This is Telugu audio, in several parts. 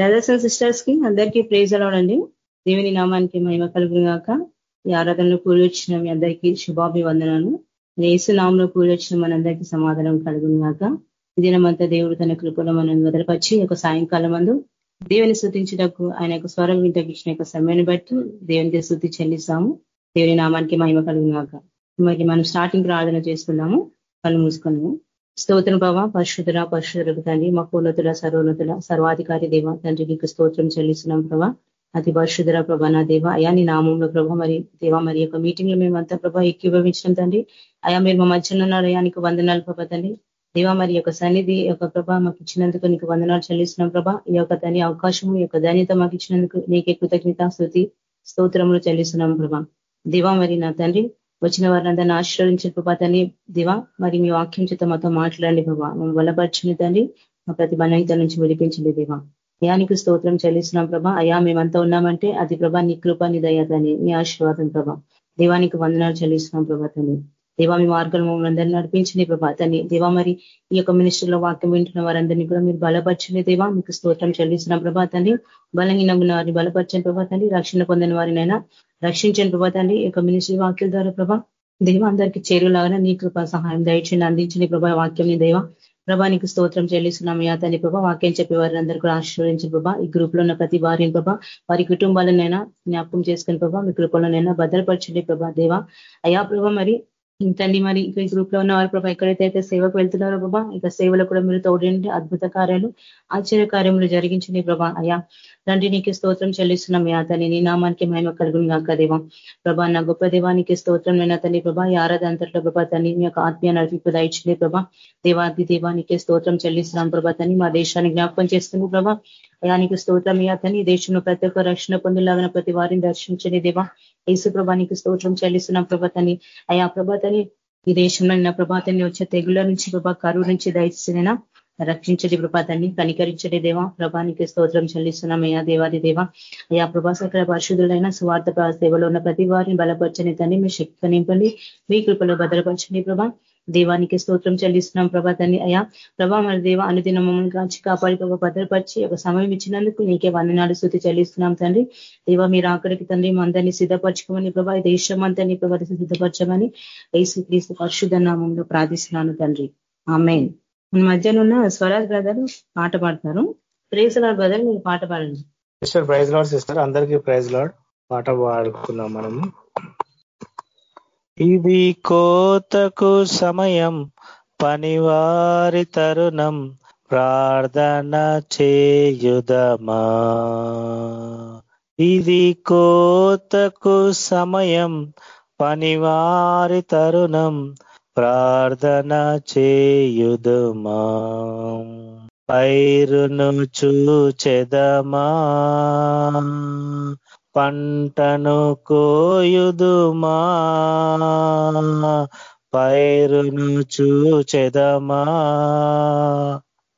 బ్రదర్స్ అండ్ సిస్టర్స్కి అందరికీ ప్రేజ్ అలాడండి దేవుని నామానికి మహిమ కలుగుగాక ఈ ఆరాధనలో కూలి వచ్చిన మీ అందరికీ శుభాభివందనాలు. ఏసు నామంలో కూలి వచ్చిన మనందరికీ సమాధానం కలుగుగాక దినమంతా దేవుడు తన కృపలో మనం వదలపరిచి ఒక సాయంకాలం మందు దేవుని శృతించటకు ఆయన యొక్క స్వరం వింటకు ఇచ్చిన యొక్క సమయాన్ని బట్టి దేవునికి స్థుతి చెల్లిస్తాము. దేవుని నామానికి మహిమ కలుగుగాక మరి మనం స్టార్టింగ్ ప్రార్థన చేస్తున్నాము. కళ్ళు మూసుకున్నాము స్తోత్రం ప్రభా పరిశుధుర పరిశుధులకు తండ్రి మాకు ఉన్నతుల సర్వోన్నతుల సర్వాధికారి దేవ. తండ్రి నీకు స్తోత్రం చెల్లిస్తున్నాం ప్రభా. అతి పరిశుధుర ప్రభా నా దేవ. అయా నీ నామంలో ప్రభా మరి దేవ మరి యొక్క మీటింగ్లో మేమంతా ప్రభా ఎక్కిభవించడం తండ్రి. అయా మీరు మా మధ్యన ఉన్నారు. అయా నీకు వందనాలు ప్రభా తండ్రి. దేవ మరి యొక్క సన్నిధి యొక్క ప్రభా మాకు ఇచ్చినందుకు నీకు వందనాలు చెల్లిస్తున్నాం ప్రభా. ఈ యొక్క తని అవకాశము ఈ యొక్క ధన్యత మాకు ఇచ్చినందుకు నీకే కృతజ్ఞత స్థుతి స్తోత్రములు చెల్లిస్తున్నాం ప్రభా. దివా మరి నా తండ్రి వచ్చిన వారిని ఆశీర్వదించిన ప్రభా తండ్రి. దివా మరి మీ వాక్యం చేత మాతో మాట్లాడండి ప్రభా. మేము బలపరచుని తండ్రి. మా ప్రతి బలహీత నుంచి విడిపించండి దివా. అయానికి స్తోత్రం చెల్లిస్తున్నాం ప్రభా. అయా మేమంతా ఉన్నామంటే అది ప్రభా నీ కృప నీ దయాతని నీ ఆశీర్వాదం ప్రభా. దేవానికి వందనాలు చెల్లిస్తున్నాం ప్రభా తని దేవా మీ మార్గం మమ్మల్ని అందరినీ నడిపించండి ప్రభా. తని దేవా మరి ఈ యొక్క మినిస్టర్లో వాక్యం వింటున్న వారందరినీ కూడా మీరు బలపరచండి దేవా. మీకు స్తోత్రం చెల్లిస్తున్నాం ప్రభా తండ్రి బలంగా ఉన్న వారిని బలపరచండి ప్రభా తండ్రి రక్షణ పొందిన వారినైనా రక్షించండి ప్రభా తండ్రి ఈ యొక్క మినిస్ట్రీ వాక్యం ద్వారా ప్రభా దేవ అందరికీ చేరులాగా నీ కృప సహాయం దయచండి అందించండి ప్రభా వాక్యం దేవా దేవ. ప్రభా నీకు స్తోత్రం చెల్లిస్తున్నాం యా తని ప్రభా. వాక్యం చెప్పే వారిని అందరూ కూడా ఆశీర్వదించిన ప్రభా. ఈ గ్రూప్లో ఉన్న ప్రతి వారిని ప్రభా వారి కుటుంబాలనైనా జ్ఞాపకం చేసుకుని ప్రభా మీ కృపలోనైనా భద్రపరచండి ప్రభా దేవ. అయా ప్రభా మరి తండ్రి మరి ఈ గ్రూప్లో ఉన్న వారు ప్రభా ఎక్కడైతే అయితే సేవకు వెళ్తున్నారో ప్రభా ఇక సేవలో కూడా మీరు తోడండి అద్భుత కార్యాలు ఆశ్చర్య కార్యములు జరిగించింది ప్రభా. అయ్యా తండ్రి నీకు స్తోత్రం చెల్లిస్తున్నాం యా తని నీ నామానికి మహిమ కలుగుని కాక దేవం. ప్రభా నా గొప్ప దేవానికి స్తోత్రం నేను తల్లి ప్రభా. ఈ ఆరాధంతట్లో ప్రభా తని మీ యొక్క ఆత్మీయ నడిపింపు దాయించింది ప్రభా. దేవాది దేవానికి స్తోత్రం చెల్లిస్తున్నాం ప్రభా తని మా దేశాన్ని జ్ఞాపకం చేస్తుంది ప్రభా. అయానికి స్తోత్రం యా తని దేశంలో ప్రతి ఒక్క రక్షణ పొందులాగిన ప్రతి వారిని దర్శించని దేవా. యేసు ప్రభానికి స్తోత్రం చెల్లిస్తున్నాం ప్రభాతని అయ్యా ప్రభాతని ఈ దేశంలో నిన్న ప్రభాతాన్ని వచ్చే తెగుల నుంచి ప్రభా కరువు నుంచి దయచేసినైనా రక్షించడి ప్రభాతాన్ని కనికరించడి దేవా. ప్రభానికి స్తోత్రం చెల్లిస్తున్నాం అయ్యా దేవాది దేవ. అయ్యా ప్రభా సకల పరిశుద్ధులైన స్వార్థ సేవలో ఉన్న ప్రతి వారిని బలపరచని తని మీ శక్తి నింపండి మీ కృపలో భద్రపరచండి ప్రభా. దేవానికి స్తోత్రం చెల్లిస్తున్నాం ప్రభా తన్ని అయా ప్రభా మరి దేవ అనుదిన మమ్మల్ని కాచి కాపాడి ఒక భద్రపరిచి ఒక సమయం ఇచ్చినందుకు నీకే వందనాలు స్థుతి చెల్లిస్తున్నాం తండ్రి. దేవ మీరు ఆఖరికి తండ్రి మందరినీ సిద్ధపరచుకోమని ప్రభా దేశం అంతా నీ ప్రభా సిద్ధపరచమని ఏసు క్రీస్తు పరిశుద్ధ నామంలో ప్రార్థిస్తున్నాను తండ్రి. ఆమెన్. మన మధ్యన ఉన్న స్వరాజ్ బ్రదర్ పాట పాడతారు. ప్రేజ్ లాడ్ బ్రదర్ మీరు పాట పాడండి. సిస్టర్ ప్రైజ్ లాడ్ సిస్టర్ అందరికీ ప్రైజ్ లాడ్. పాట పాడుకున్నాం మనము. ఇది కోతకు సమయం పనివారి తరుణం. ప్రార్థన చేయుదమా? ఇది కోతకు సమయం పనివారి తరుణం. ప్రార్థన చేయుదుమా? పైరును చూచెదమా? పంటను కోయుదుమా? పైరును చూచెదమా?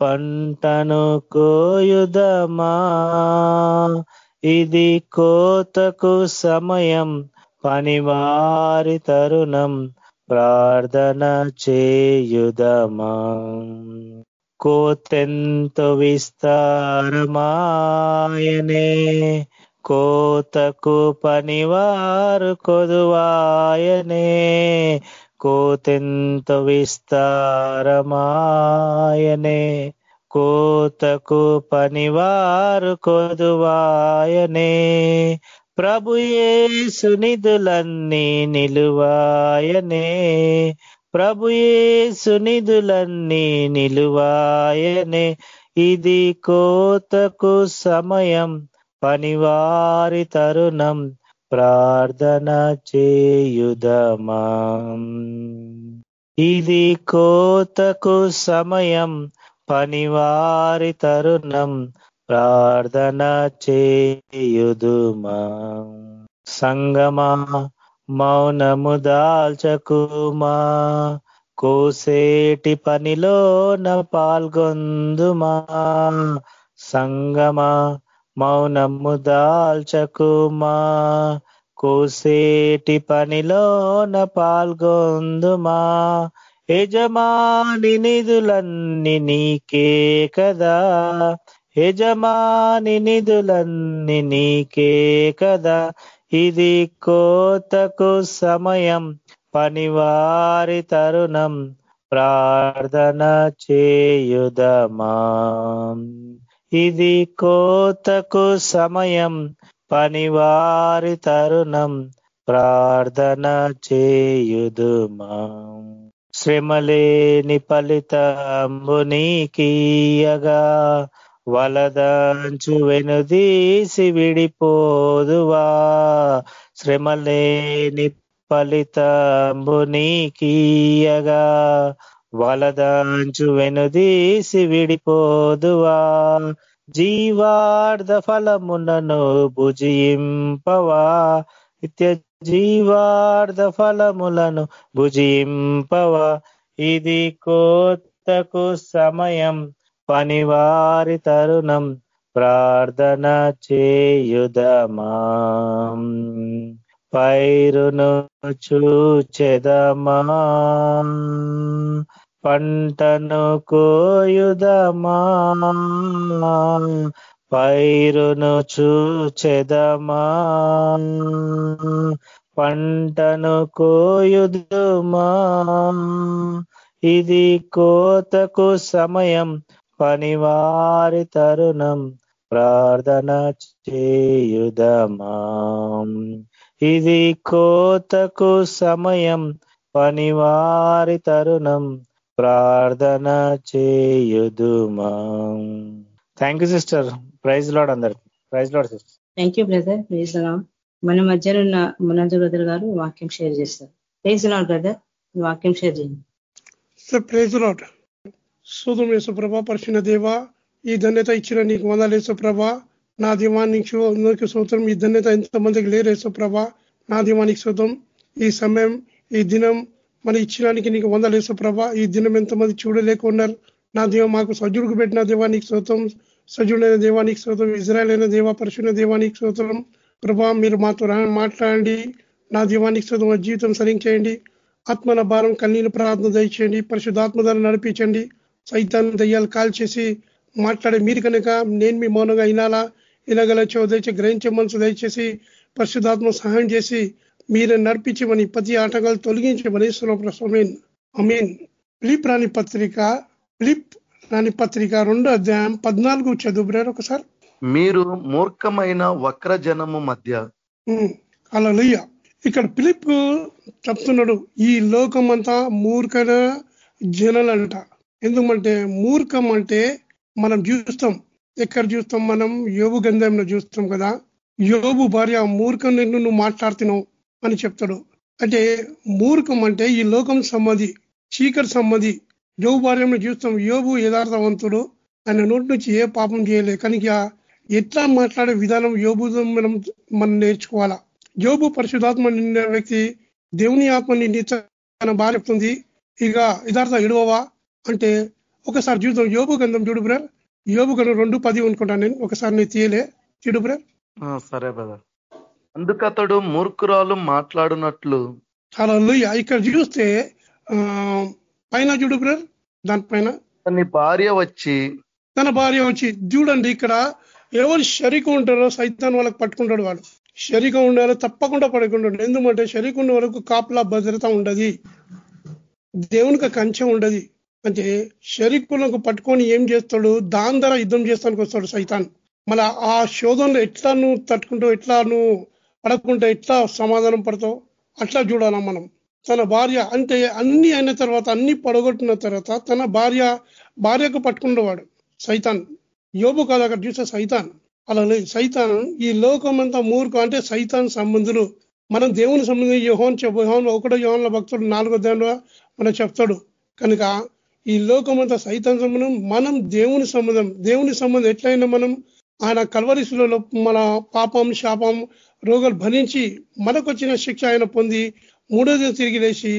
పంటను కోయుదమా? ఇది కోతకు సమయం పనివారి తరుణం ప్రార్థన చేయుదమా? కోతెంతో విస్తారమాయనే కోతకు పనివారు కొదువాయనే. కోతెంత విస్తారమాయనే. కోతకు పనివారు కొదువాయనే. ప్రభుయేసునిధులన్నీ నిలువాయనే. ప్రభుయేసునిధులన్నీ నిలువాయనే. ఇది కోతకు సమయం. పనివారి తరుణం ప్రార్థన చేయుదమా. ఇది కోతకు సమయం పనివారి తరుణం ప్రార్థన చేయుదుమా. సంగమా మౌనము దాల్చకుమా. కోసేటి పనిలోన పాల్గొందుమా. సంగమా మౌనము దాల్చకుమా కోసేటి పనిలోన పాల్గొందుమా. యజమాని నిధులన్నీ నీకే కదా. యజమాని నిధులన్ని నీకే కదా. ఇది కోతకు సమయం పనివారి తరుణం. ప్రార్థన చేయుదమా. ఇది కోతకు సమయం పనివారి తరుణం ప్రార్థన చేయుదుమా. శ్రమలేని ఫలితంబు నీకీయగా వలదంచు వెనుదీసి విడిపోదువా. శ్రమలేని ఫలితంబు నీకీయగా వలదాంచు వెనుదీసి విడిపోదువా జీవార్ధ ఫలమునను భుజింపవా. నిత్య జీవార్ధ ఫలములను భుజింపవా. ఇది కోతకు సమయం పనివారి తరుణం ప్రార్థన చేయుదమా. పైరును చూచెదమా. పంటను కోయుదమా? పైరును చూచెదమా? పంటను కోయుదుమా? ఇది కోతకు సమయం పనివారి తరుణం ప్రార్థన చేయుదమా? ఇది కోతకు సమయం పనివారి తరుణం ప్రార్థన చేయుదుమా. Thank you sister praise Lord అందరు. Praise Lord sister thank you brother praise మన మధ్యలో ఉన్న మునంజు బ్రదర్ గారు వాక్యం షేర్ చేస్తారు. ప్రైజ్ లాడ్ బ్రదర్ వాక్యం షేర్ చేయండి. సార్ ప్రైజ్ లాడ్ శోధం యేసుప్రభ పరిచిన దేవ ఈ ధన్యత ఇచ్చిన నీకు వందలు యేసుప్రభ నా దీవానికి అందరికీ సూత్రం ఈ ధన్యత ఎంతమందికి లేరు యేసుప్రభ నా దీవానికి శోతం ఈ సమయం ఈ దినం మన ఇచ్చినానికి నీకు వందలేసు ప్రభా ఈ దినం ఎంతమంది చూడలేకున్నారు. నా దేవ మాకు సజ్జుడుకు పెట్టిన దేవానికి శోతం సజ్జుడైన దేవానికి శోతం ఇజ్రాయల్ అయిన దేవ పరిశుభ్ర దేవానికి శోతం ప్రభా మీరు మాతో మాట్లాడండి. నా దేవానికి శోతం జీవితం సరించేయండి. ఆత్మల భారం కన్నీరు ప్రార్థన దయచేయండి. పరిశుద్ధాత్మ నడిపించండి. సైతాన్ని దయ్యాలు కాల్ చేసి మాట్లాడే మీరు కనుక నేను మీ మౌనంగా వినాలా వినగలచో దయచేసి గ్రహించే మనసు దయచేసి పరిశుద్ధాత్మ సహాయం చేసి మీరు నడిపించమని ప్రతి ఆటగాలు తొలగించమని ప్రసమీన్ అమీన్. ఫిలిప్ రాణి పత్రిక ఫిలిప్ రాణి పత్రిక రెండో అధ్యాయం పద్నాలుగు చదువురారు ఒకసారి. మీరు మూర్ఖమైన వక్ర జనము మధ్య అలా ఇక్కడ ఫిలిప్ చెప్తున్నాడు ఈ లోకం అంతా మూర్ఖన జనలంట. ఎందుకంటే మూర్ఖం అంటే మనం చూస్తాం. ఎక్కడ చూస్తాం మనం? యోగు గంధంలో చూస్తాం కదా. యోగు భార్య మూర్ఖం నిన్ను నువ్వు మాట్లాడుతున్నావు. అని చెప్తాడు. అంటే మూర్ఖం అంటే ఈ లోకం సమ్మది చీకటి సమ్మది యోగు భార్యను చూస్తాం యోగు యథార్థవంతుడు ఆయన నోటి నుంచి ఏ పాపం చేయలే కనుక ఎట్లా మాట్లాడే విధానం యోగు మనం మనం నేర్చుకోవాలా? యోగు పరిశుధాత్మ నిండిన వ్యక్తి దేవుని ఆత్మ నిండి తన భార్య చెప్తుంది ఇక యథార్థ ఎడువవా? అంటే ఒకసారి చూద్దాం యోగు గంధం చూడు బ్రర్ యోగు గంధం రెండు పది అనుకుంటాను నేను. ఒకసారి నేను తీయలే. చూడు బ్రర్ సరే బ్రదర్. అందుకతడు మూర్ఖురాలు మాట్లాడునట్లు. చాలా ఇక్కడ చూస్తే పైన చూడు బ్రర్ దానిపైన తన భార్య వచ్చి తన భార్య వచ్చి చూడండి ఇక్కడ ఎవరు షరిక ఉంటారో సైతాన్ వాళ్ళకి పట్టుకుంటాడు వాడు. షరిక ఉండాలో తప్పకుండా పడుకుంటాడు. ఎందుకంటే షరిక ఉన్న వరకు కాపులా భద్రత ఉండదు. దేవునికి కంచె ఉండదు. అంటే షరీకులకు పట్టుకొని ఏం చేస్తాడు? దాని ద్వారా యుద్ధం చేస్తానికి వస్తాడు సైతాన్. మళ్ళా ఆ శోధనలో ఎట్లా నువ్వు తట్టుకుంటావు ఎట్లా నువ్వు పడకుండా ఎట్లా సమాధానం పడతావు? అట్లా చూడాలా మనం. తన భార్య అంటే అన్ని అయిన తర్వాత అన్ని పడగొట్టిన తర్వాత తన భార్య భార్యకు పట్టుకుండేవాడు సైతాన్. యోబు కాదు అక్కడ చూస్తే సైతాన్. అలా లేదు. సైతాన్ ఈ లోకం అంతా మూర్ఖం అంటే సైతాన్ సంబంధులు. మనం దేవుని సంబంధించి యోహోన్ యోహోన్ ఒకటో యోహన్ల భక్తుడు నాలుగో దానిలో మనం చెప్తాడు. కనుక ఈ లోకమంతా సైతాన్ సంబంధం మనం దేవుని సంబంధం. దేవుని సంబంధం ఎట్లయినా మనం ఆయన కల్వరిసులలో మన పాపం శాపం రోగాలు భరించి మనకు వచ్చిన శిక్ష ఆయన పొంది మూడో దిన తిరిగి లేచి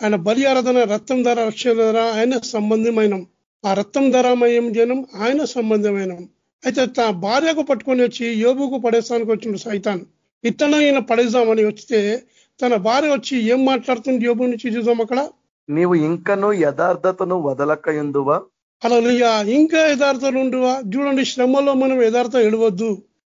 ఆయన బలి ఆరాధన రక్తం ధర రక్షణ ధర ఆయన సంబంధమైన. ఆ రక్తం ధరమయం జనం ఆయన సంబంధమైన. అయితే తన భార్యకు పట్టుకొని వచ్చి యోగుకు పడేస్తానికి వచ్చిండు సైతాన్. ఇట్లనే ఈయన పడేద్దామని వస్తే తన భార్య వచ్చి ఏం మాట్లాడుతుంది యోగు నుంచి చూద్దాం అక్కడ? నీవు ఇంకను యథార్థతను వదలక ఎందువా అలా ఇంకా యథార్థాలు ఉండవా? చూడండి శ్రమలో మనం యథార్థం ఎడవద్దు.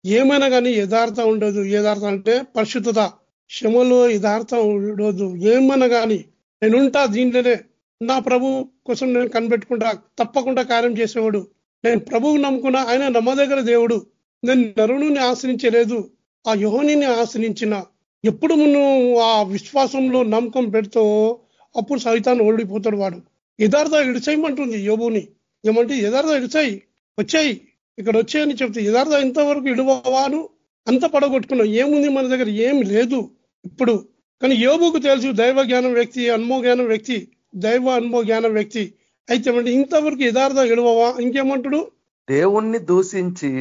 ఏమైనా కానీ యథార్థం ఉండదు. యథార్థం అంటే పరిశుద్ధత. శ్రమలో యథార్థం ఉండదు. ఏమైనా కానీ నేనుంటా దీంట్లోనే. నా ప్రభు కోసం నేను కనిపెట్టుకుంటా తప్పకుండా కార్యం చేసేవాడు. నేను ప్రభువు నమ్ముకున్నా ఆయన నమ్మదగ్గర దేవుడు. నేను నరుణుని ఆశ్రయించలేదు. ఆ యోహనిని ఆశ్రయించిన. ఎప్పుడు నువ్వు ఆ విశ్వాసంలో నమ్మకం పెడతావో అప్పుడు సైతాన్ని ఓడిపోతాడు వాడు. యథార్థ ఇడిచేయమంటుంది యోబుని. ఏమంటే యథార్థ ఇడిచాయి వచ్చాయి. ఇక్కడ వచ్చాయని చెప్తే యథార్థ ఇంతవరకు ఇడువాను అంత పడగొట్టుకున్నావు ఏముంది మన దగ్గర ఏం లేదు. ఇప్పుడు కానీ యోబుకు తెలుసు దైవ జ్ఞానం వ్యక్తి అనుభవ జ్ఞానం వ్యక్తి దైవ అనుభవ జ్ఞానం వ్యక్తి. అయితే ఇంతవరకు యథార్థ ఇడవవా? ఇంకేమంటాడు? దేవుణ్ణి దూషించి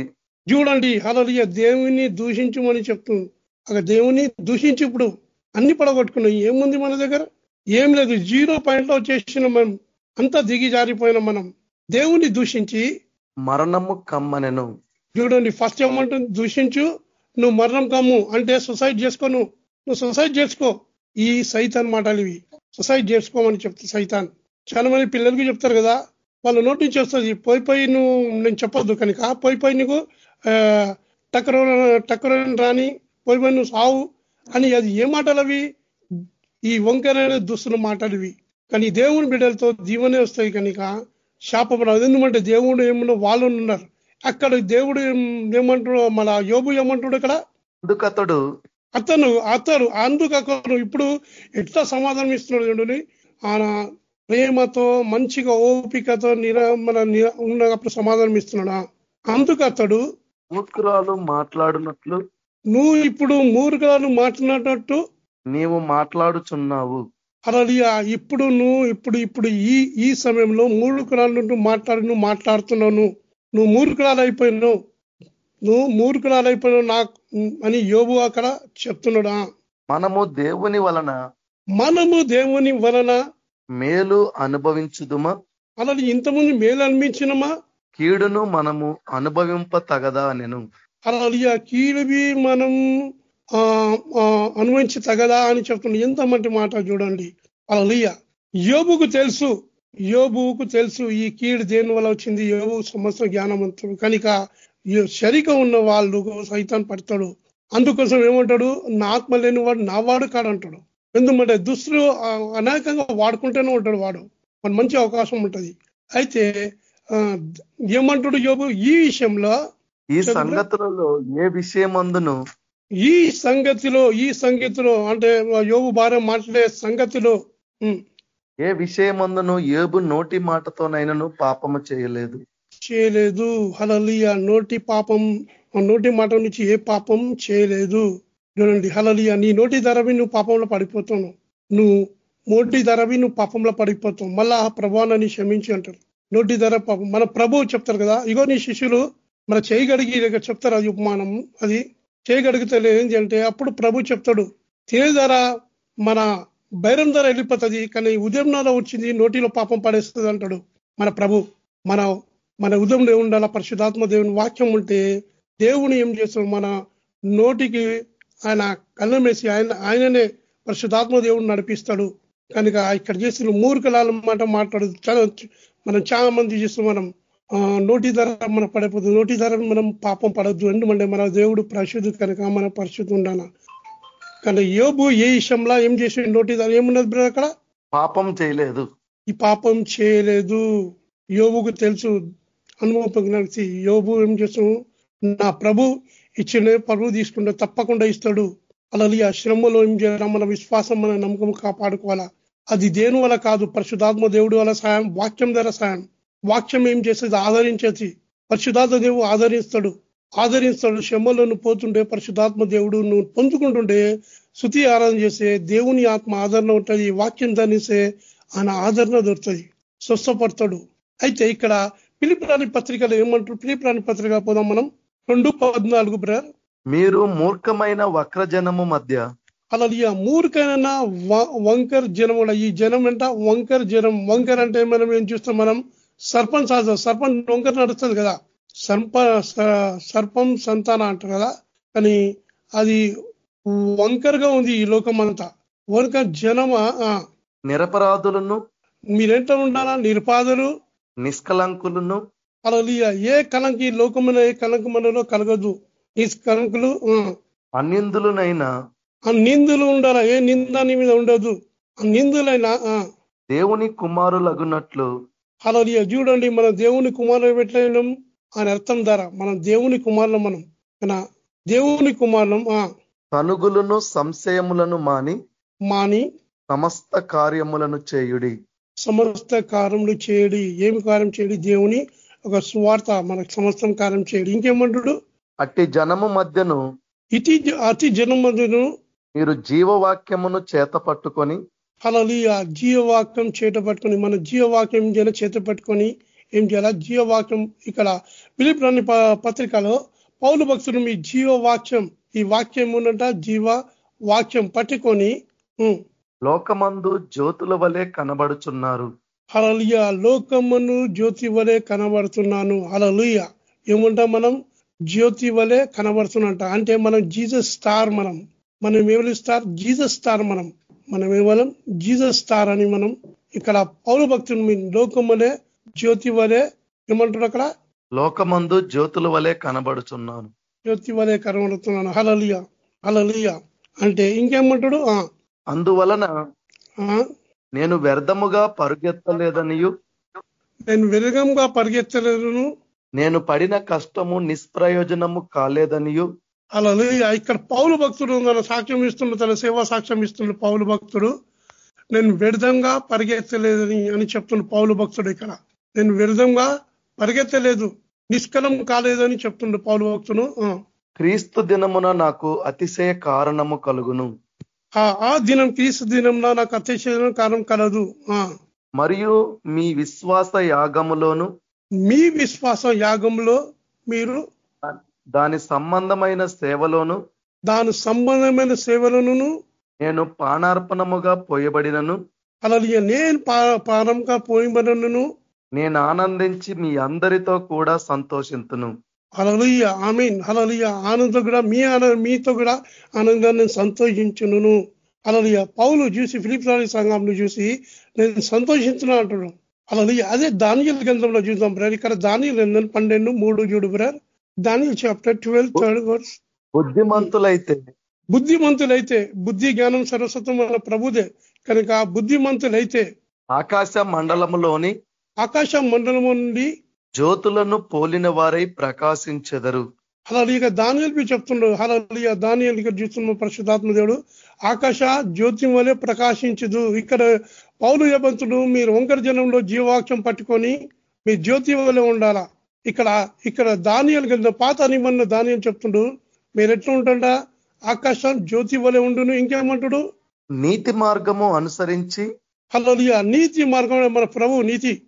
చూడండి హలలియ దేవుని దూషించమని చెప్తుంది అక్కడ దేవుని దూషించి ఇప్పుడు అన్ని పడగొట్టుకున్నాం ఏముంది మన దగ్గర? ఏం లేదు జీరో పాయింట్లో చేసిన మనం అంతా దిగి జారిపోయిన మనం. దేవుని దూషించి మరణము కమ్మనెను. చూడండి ఫస్ట్ ఏమంటుంది? దూషించు నువ్వు మరణం కమ్ము. అంటే సొసైడ్ చేసుకో నువ్వు. నువ్వు సొసైడ్ చేసుకో. ఈ సైతాన్ మాటలు ఇవి. సొసైడ్ చేసుకోమని చెప్తా సైతాన్. చాలా మంది పిల్లలకి చెప్తారు కదా వాళ్ళ నోటి నుంచి వస్తుంది పోయి పోయి నువ్వు నేను చెప్పొద్దు కనుక. పోయి పోయి నీకు టక్కర టక్కర రాని పోయి పోయి నువ్వు సావు అని అది ఏ మాటలు అవి? ఈ వంకరైన దుస్తుల మాటలు ఇవి. కానీ దేవుని బిడ్డలతో దీవనే వస్తాయి కనుక శాపపడదు ఎందుకంటే దేవుడు ఏమన్నా వాళ్ళు ఉన్నారు. అక్కడ దేవుడు ఏమంటాడు మన యోబు ఏమంటాడు ఇక్కడ? అందుకతడు అతను అతను అందుకు అతను ఇప్పుడు ఎట్లా సమాధానం ఇస్తున్నాడు చూడండి. ఆయన ప్రేమతో మంచిగా ఓపికతో నిర మన ఉన్నప్పుడు సమాధానం ఇస్తున్నాడా? అందుకు అతడు మూర్ఖురాలు మాట్లాడినట్లు నువ్వు ఇప్పుడు మూర్ఖాలు మాట్లాడినట్టు నీవు మాట్లాడుచున్నావు. అరలియా ఇప్పుడు నువ్వు ఇప్పుడు ఇప్పుడు ఈ ఈ సమయంలో మూర్ఖురాలు మాట్లాడి నువ్వు మాట్లాడుతున్నావు నువ్వు. మూర్ఖురాలు అయిపోయినావు. నువ్వు మూర్ఖురాలు అయిపోయినావు నాకు అని యోబు అక్కడ చెప్తున్నాడా? మనము దేవుని వలన మనము దేవుని వలన మేలు అనుభవించుదుమా? అలాగే ఇంతమంది మేలు అనిపించినమా? కీడును మనము అనుభవింప తగదా నేను అలా కీడువి మనం అనుభవించి తగదా అని చెప్తుండే. ఎంతమంటి మాట చూడండి. అలా యోబుకు తెలుసు. యోబుకు తెలుసు ఈ కీడు దేని వల్ల వచ్చింది. యోబు సమస్త జ్ఞానవంతుడు. కనుక శరీరం ఉన్న వాళ్ళు సైతాన్ని పడతాడు. అందుకోసం ఏమంటాడు? నా ఆత్మ లేని వాడు నా వాడు కాడంటాడు. ఎందుకంటే దుస్తులు అనేకంగా వాడుకుంటూనే ఉంటాడు వాడు. మన మంచి అవకాశం ఉంటుంది. అయితే ఏమంటాడు యోబు? ఈ విషయంలో ఈ సంగతులలో ఏ విషయమందును ఈ సంగతిలో ఈ సంగతిలో అంటే యోగు భార్య మాట్లాడే సంగతిలో ఏ విషయమందును ఏబు నోటి మాటతోనైనాను పాపము చేయలేదు. చేయలేదు. హలలియ నోటి పాపం నోటి మాట నుంచి ఏ పాపం చేయలేదు. చూడండి హలలియ నీ నోటి ధరవి నువ్వు పాపంలో పడిపోతావు నువ్వు నోటి ధరవి నువ్వు పాపంలో పడిపోతావు. మళ్ళా ప్రభావాన్ని క్షమించి అంటారు. నోటి ధర పాపం. మన ప్రభు చెప్తారు కదా ఇగో నీ శిష్యులు మన చేయగడిగి చెప్తారు అది ఉపమానం అది. చేయగలిగితే ఏంటి అంటే అప్పుడు ప్రభు చెప్తాడు తినే ధర మన బైరం ధర వెళ్ళిపోతుంది కానీ ఉదయం వచ్చింది నోటిలో పాపం పడేస్తుంది అంటాడు మన ప్రభు. మన మన ఉదయంలో ఉండాల పరిశుధాత్మ దేవుని వాక్యం ఉంటే దేవుని ఏం చేస్తాడు? మన నోటికి ఆయన కళ్ళం వేసి ఆయన ఆయననే పరిశుధాత్మ దేవుని నడిపిస్తాడు. కనుక ఇక్కడ చేసిన మూర్ఖలాల మాట మాట్లాడు. చాలా మనం చాలా మంది చేస్తూ మనం. నోటి ధర మన పడిపోతుంది నోటి ధర మనం పాపం పడద్దు ఎందుకంటే మన దేవుడు పరిశుద్ధి కనుక మన పరిశుద్ధి ఉండాల? కానీ యోబు ఏ విషయంలో ఏం చేసి నోటి ధర ఏమున్నది బ్రదర్ అక్కడ? పాపం చేయలేదు. ఈ పాపం చేయలేదు. యోబుకు తెలుసు. అనుభవం యోబు ఏం చేస్తాము నా ప్రభు ఇచ్చిన పరువు తీసుకుంటే తప్పకుండా ఇస్తాడు. అలాగే ఆ శ్రమలో ఏం చేయాలా? మన విశ్వాసం మన నమ్మకం కాపాడుకోవాలా? అది దేని వల్ల కాదు? పరిశుధాత్మ దేవుడి వల్ల సాయం వాక్యం ద్వారా సాయం. వాక్యం ఏం చేసేది? ఆదరించేది. పరిశుధాత్మ దేవుడు ఆదరిస్తాడు. ఆదరిస్తాడు. శ్రమలో నువ్వు పోతుంటే పరిశుధాత్మ దేవుడు నువ్వు పొందుకుంటుంటే శృతి ఆరాధన చేసే దేవుని ఆత్మ ఆదరణ ఉంటుంది. వాక్యం ధనిస్తే ఆయన ఆదరణ దొరుకుతుంది. స్వస్థపడతాడు అయితే ఇక్కడ పిలిపిరాని పత్రికలు ఏమంటారు? పిలిపిరాని పత్రిక పోదాం మనం. రెండు పద్నాలుగు బ్రదర్ మీరు మూర్ఖమైన వక్రజనము మధ్య అలా మూర్ఖైన వంకర్ జనం ఈ జనం అంట వంకర్ జనం. వంకర్ అంటే మనం ఏం చూస్తాం మనం? సర్పం సాధ సర్పం వంకర్ నడుస్తుంది కదా. సర్ప సర్పం సంతాన అంటారు కదా. కానీ అది వంకర్గా ఉంది ఈ లోకం అంతా వంకర్ జనమా నిరపరాధులను మీరేంటో ఉండాలా? నిరుపాదులు నిష్కలంకులను. అలలియ. ఏ కలంకి లోకమున ఏ కలంకములలో కలగదు. ఈ కలంకులు ఆ, అన్నిందులనైన ఆ నిందులు ఉండాలా? ఏ నింద నీ మీద ఉండదు. నిందులైనా దేవుని కుమారులగునట్లు అలలియ చూడండి మన దేవుని కుమారులు పెట్టలేం అని అర్థం ద్వారా మనం దేవుని కుమారులం మనం. దేవుని కుమారులం ఆ, తనుగులను సంశయములను మాని మాని సమస్త కార్యములను చేయుడి. సమస్త కార్యములు చేయడి. ఏమి కార్యం చేయడి? దేవుని ఒక స్వార్థ మనకు సమస్తం కార్యం చేయడి. ఇంకేమంటాడు? అట్టి జనము మధ్యను ఇతి అతి జనమదును మీరు జీవవాక్యమును చేత పట్టుకొని అలలి ఆ జీవవాక్యం చేత పట్టుకొని మన జీవవాక్యం ఏం చేయాలి చేత పట్టుకొని ఏం చేయాలి? జీవవాక్యం ఇక్కడ పిలిపిరాని పత్రికలో పౌలు భక్తుడు మీ జీవవాక్యం ఈ వాక్యం ఉన్నట జీవ వాక్యం పట్టుకొని లోకమందు జ్యోతుల వలె కనబడుచున్నారు. హలలుయ లోకమును జ్యోతి వలె కనబడుతున్నాను. హలలుయ ఏమంటాం మనం? జ్యోతి వలె కనబడుతున్నట్ట. అంటే మనం జీసస్ స్టార్ మనం. మనం ఎవరి స్టార్? జీసస్ స్టార్ మనం. మనం ఏమలం జీసస్ స్టార్ అని మనం ఇక్కడ పౌరు భక్తులు మీ లోకం వలె జ్యోతి వలె ఏమంటారు అక్కడ? లోకమందు జ్యోతుల వలె కనబడుచున్నాను. జ్యోతి వలె కనబడుతున్నాను. హలలుయ హలలుయ అంటే ఇంకేమంటాడు? అందువలన నేను వ్యర్థముగా పరుగెత్తలేదనియు? నేను వెరగంగా పరిగెత్తలేను నేను పడిన కష్టము నిష్ప్రయోజనము కాలేదనియు? అలా ఇక్కడ పౌలు భక్తుడు తన సాక్ష్యం ఇస్తుండు తన సేవా సాక్ష్యం ఇస్తుండు పౌలు భక్తుడు. నేను వ్యర్థంగా పరిగెత్తలేదని అని చెప్తుండు పౌలు భక్తుడు ఇక్కడ. నేను వ్యర్థంగా పరిగెత్తలేదు నిష్కలం కాలేదని చెప్తుండు పౌలు భక్తుడు. క్రీస్తు దినమున నాకు అతిశయ కారణము కలుగును. ఆ దినం క్రీస్తు దినంలో నాకు అత్యశయం కారణం కలదు. మరియు మీ విశ్వాస యాగములోను మీ విశ్వాసం యాగంలో మీరు దాని సంబంధమైన సేవలోను దాని సంబంధమైన సేవలను నేను పానార్పణముగా పోయబడినను. అలాగే నేను పా- పారంగా పోయిబడను నేను ఆనందించి మీ అందరితో కూడా సంతోషింతును. Hallelujah amen. హలలుయ్య ఆనందం కూడా మీ ఆనంద మీతో కూడా ఆనందాన్ని సంతోషించును అలలుయ్య పౌలు చూసి ఫిలిప్ రాణి సంఘంలో చూసి నేను సంతోషించున్నా అంటున్నాను అలలుయ్య అదే దానియల గ్రంథంలో చూద్దాం బ్రదర్. ఇక్కడ దానియలు పన్నెండు మూడు చూడు brother. Daniel chapter twelve third verse బుద్ధిమంతులైతే. బుద్ధిమంతులైతే బుద్ధి జ్ఞానం సరస్వతం మన ప్రభుదే. కనుక బుద్ధిమంతులైతే ఆకాశ మండలములోని ఆకాశ మండలం నుండి జ్యోతులను పోలిన వారై ప్రకాశించెదరు. అలా ఇక దానియల్పి చెప్తుండ్రు అలా దానియల్ ఇక్కడ చూస్తున్న పరిశుద్ధాత్మ దేవుడు. ఆకాశ జ్యోతి వలె ప్రకాశించదు. ఇక్కడ పౌలు యబంతుడు మీరు వంకర జనంలో జీవవాక్యం పట్టుకొని మీ జ్యోతి వలె ఉండాలా? ఇక్కడ ఇక్కడ దానియల్ కింద పాత నిబంధన దానియల్ చెప్తుండు. మీరు ఎట్లా ఉంటుండా? ఆకాశం జ్యోతి వలె ఉండును. ఇంకేమంటాడు? నీతి మార్గము అనుసరించి అలా నీతి మార్గం మన ప్రభు నీతి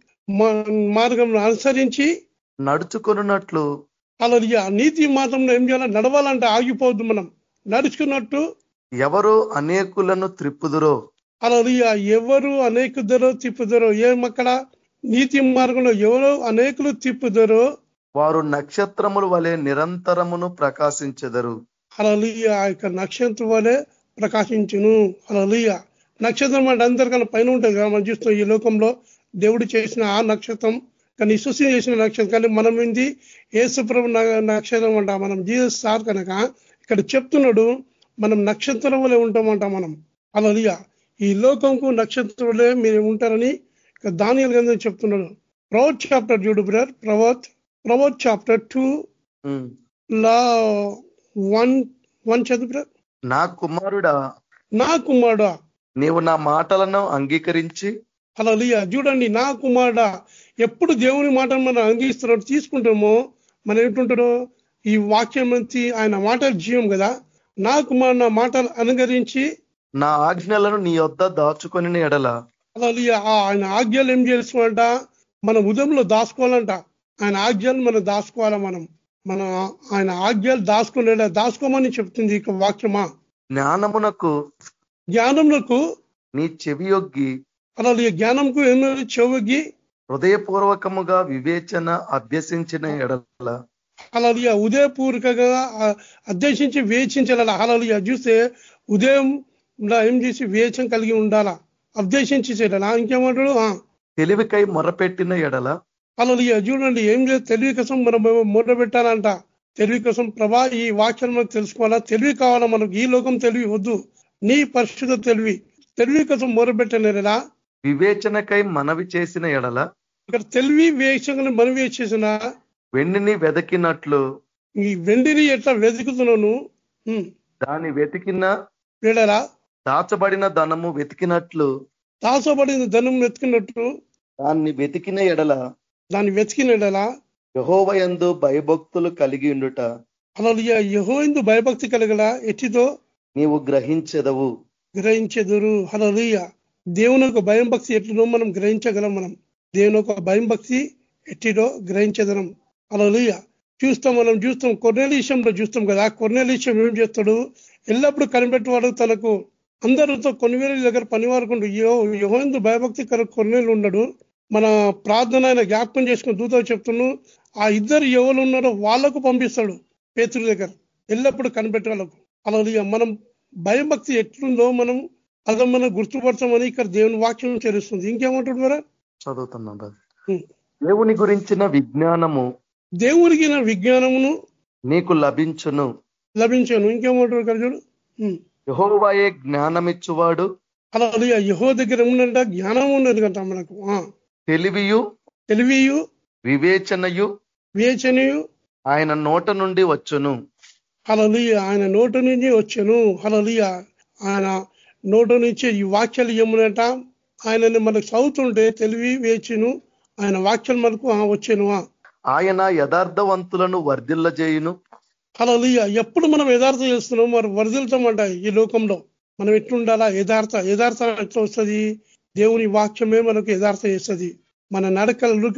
మార్గం అనుసరించి నడుచుకున్నట్లు అలా నీతి మార్గంలో ఏం చేయాలి? నడవాలంటే ఆగిపోవద్దు మనం. నడుచుకున్నట్టు ఎవరు అనేకులను త్రిప్పుదురో? అలా ఎవరు అనేకుదరో తిప్పుదరో ఏమక్కడ? నీతి మార్గంలో ఎవరో అనేకులు తిప్పుదరో. వారు నక్షత్రముల వలె నిరంతరమును ప్రకాశించెదరు. అలా ఆ యొక్క నక్షత్రం వలె ప్రకాశించును. అలా నక్షత్రం అంటే అందరికన్నా పైన ఉంటుంది కదా. మనం చూస్తున్నాం ఈ లోకంలో దేవుడు చేసిన ఆ నక్షత్రం కానీ సుశీ చేసిన నక్షత్రం కానీ మనం ఏంది? ఏసుప్రభు నక్షత్రం అంట మనం. జీసస్ సార్ కనుక ఇక్కడ చెప్తున్నాడు మనం నక్షత్రం వలె ఉంటామంట మనం. అలా ఈ లోకంకు నక్షత్రం వలె మీరు ఉంటారని దానియల్ గ్రంథం చెప్తున్నాడు. ప్రవత్ చాప్టర్ చూడు brother Proverbs Proverbs chapter two. లా వన్ వన్ చదువు బ్రదర్ నా కుమారుడా నా కుమారుడా. నీవు నా మాటలను అంగీకరించి అలా చూడండి నా కుమారుడా ఎప్పుడు దేవుని మాటను మనం అంగీస్తున్నాడు తీసుకుంటామో మనం ఏంటుంటాడో ఈ వాక్యం నుంచి ఆయన మాటలు జీవం కదా. నా కుమారు నా మాటలు అనుగరించి నా ఆజ్ఞలను నీ యొద్ద దాచుకొని ఎడల. ఆయన ఆజ్ఞలు ఏం చేస్తున్నాడంట? మన ఉదయంలో దాచుకోవాలంట. ఆయన ఆజ్ఞలు మనం దాచుకోవాలా మనం? మన ఆయన ఆజ్ఞలు దాచుకునే దాచుకోమని చెప్తుంది ఇక వాక్యమా? జ్ఞానమునకు జ్ఞానములకు నీ చెవియొగ్గి అలా జ్ఞానంకు ఎన్నో చెవుగి హృదయపూర్వకముగా వివేచన అభ్యసించిన ఎడల అలా ఉదయపూర్వకంగా అధ్యక్షించి వేచించాల అలా చూస్తే ఉదయం ఏం చేసి వేచం కలిగి ఉండాలా? అధ్యక్షించి చేయాలా ఇంకేమంటాడు తెలివికై మొరపెట్టిన ఎడల. అలా చూడండి ఏం లేదు. తెలివి కోసం మనం మొదలు పెట్టాలంట తెలివి కోసం ప్రభా ఈ వాక్యం మనకు తెలుసుకోవాలా? తెలివి కావాలా మనకు? ఈ లోకం తెలివి వద్దు. నీ పరిశుద్ధ తెలివి. తెలివి కోసం మొదలుపెట్టనేలా వివేచనకై మనవి చేసిన ఎడల. ఇక్కడ తెలివి వేషంగా మనవి చేసిన? వెండిని వెదకినట్లు. ఈ వెండిని ఎట్లా వెతుకుతున్నాను ఉమ్, దాని వెతికిన వీడరా దాచబడిన ధనము వెతికినట్లు దాసపడిన ధనం వెతికినట్టు దాన్ని వెతికిన ఎడల దాన్ని వెతికినలా యహోవయందు భయభక్తులు కలిగి ఉండుట. అలా యహో ఎందు భయభక్తి కలగల ఎట్టితో నీవు గ్రహించెదవు. గ్రహించెదురు. హలలుయ దేవుని యొక్క భయం భక్తి ఎట్లనో మనం గ్రహించగలం మనం. దేవుని యొక్క భయం భక్తి ఎట్టిదో గ్రహించదనం హలలుయ చూస్తాం మనం చూస్తాం. విషయంలో చూస్తాం కదా విషయం ఏం చేస్తాడు? ఎల్లప్పుడూ కనిపెట్టేవాడు తనకు. అందరితో కొన్ని వేల దగ్గర పని వారుకుంటూ యో యోహందు భయభక్తి కర కొన్నేళ్ళు ఉన్నాడు మన ప్రార్థన ఆయన జ్ఞాపకం చేసుకుని దూత చెప్తున్నాను ఆ ఇద్దరు ఎవరు ఉన్నారో వాళ్ళకు పంపిస్తాడు పేతుల దగ్గర. ఎల్లప్పుడూ కనిపెట్టే వాళ్ళకు అలా మనం భయం భక్తి ఎట్లుందో మనం అదే మనం గుర్తుపడతామని ఇక్కడ దేవుని వాక్యం తెలుస్తుంది ఇంకేమంటాడు మరి చదువుతున్నాం. దేవుని గురించిన విజ్ఞానము దేవునికి విజ్ఞానమును నీకు లభించును. లభించాను. ఇంకేమంటాడు ఇక్కడ చూడు. యహోవాయే జ్ఞానమిచ్చువాడు. అలా యహో దగ్గర ఏముందంట జ్ఞానం ఉన్నది కదా మనకు. ఆ. తెలివియు తెలివియు వివేచనయు వివేచనయు. ఆయన నోట నుండి వచ్చును. హలలియ ఆయన నోటు నుంచి వచ్చాను. హలలియ ఆయన నోటు నుంచి ఈ వాక్యాలు ఏమునంట ఆయనని మనకు చదువుతుంటే తెలివి వేచును ఆయన వాక్యాలు మనకు వచ్చాను. ఆయన యథార్థవంతులను వర్ధిల్లజేయును. హలలియ ఎప్పుడు మనం యథార్థం చేస్తున్నాం మరి వరదలుతామంట ఈ లోకంలో. మనం ఎట్లుండాలా? యథార్థ యథార్థం ఎట్లా వస్తుంది? దేవుని వాక్యమే మనకు యథార్థం చేస్తుంది. మన నడకలు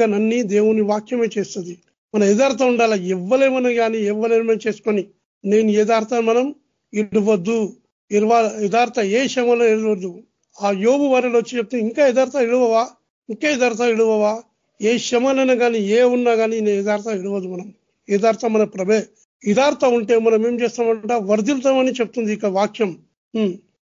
దేవుని వాక్యమే చేస్తుంది. మన యథార్థం ఉండాలా? ఇవ్వలేమని కానీ ఇవ్వలేమని చేసుకొని నేను యథార్థం మనం ఇడవద్దు ఇరవ యథార్థ ఏ శ్రమలో ఇడవద్దు ఆ యోగు వారిలో వచ్చి చెప్తే ఇంకా యథార్థ ఇడవవా ఇంకా యథార్థ ఇడవవా ఏ శమనైనా కానీ ఏ ఉన్నా కానీ నేను యథార్థ ఇడవద్దు మనం. యథార్థం మన ప్రభే. యథార్థం ఉంటే మనం ఏం చేస్తామంట? వర్ధిల్తామని చెప్తుంది ఇక వాక్యం.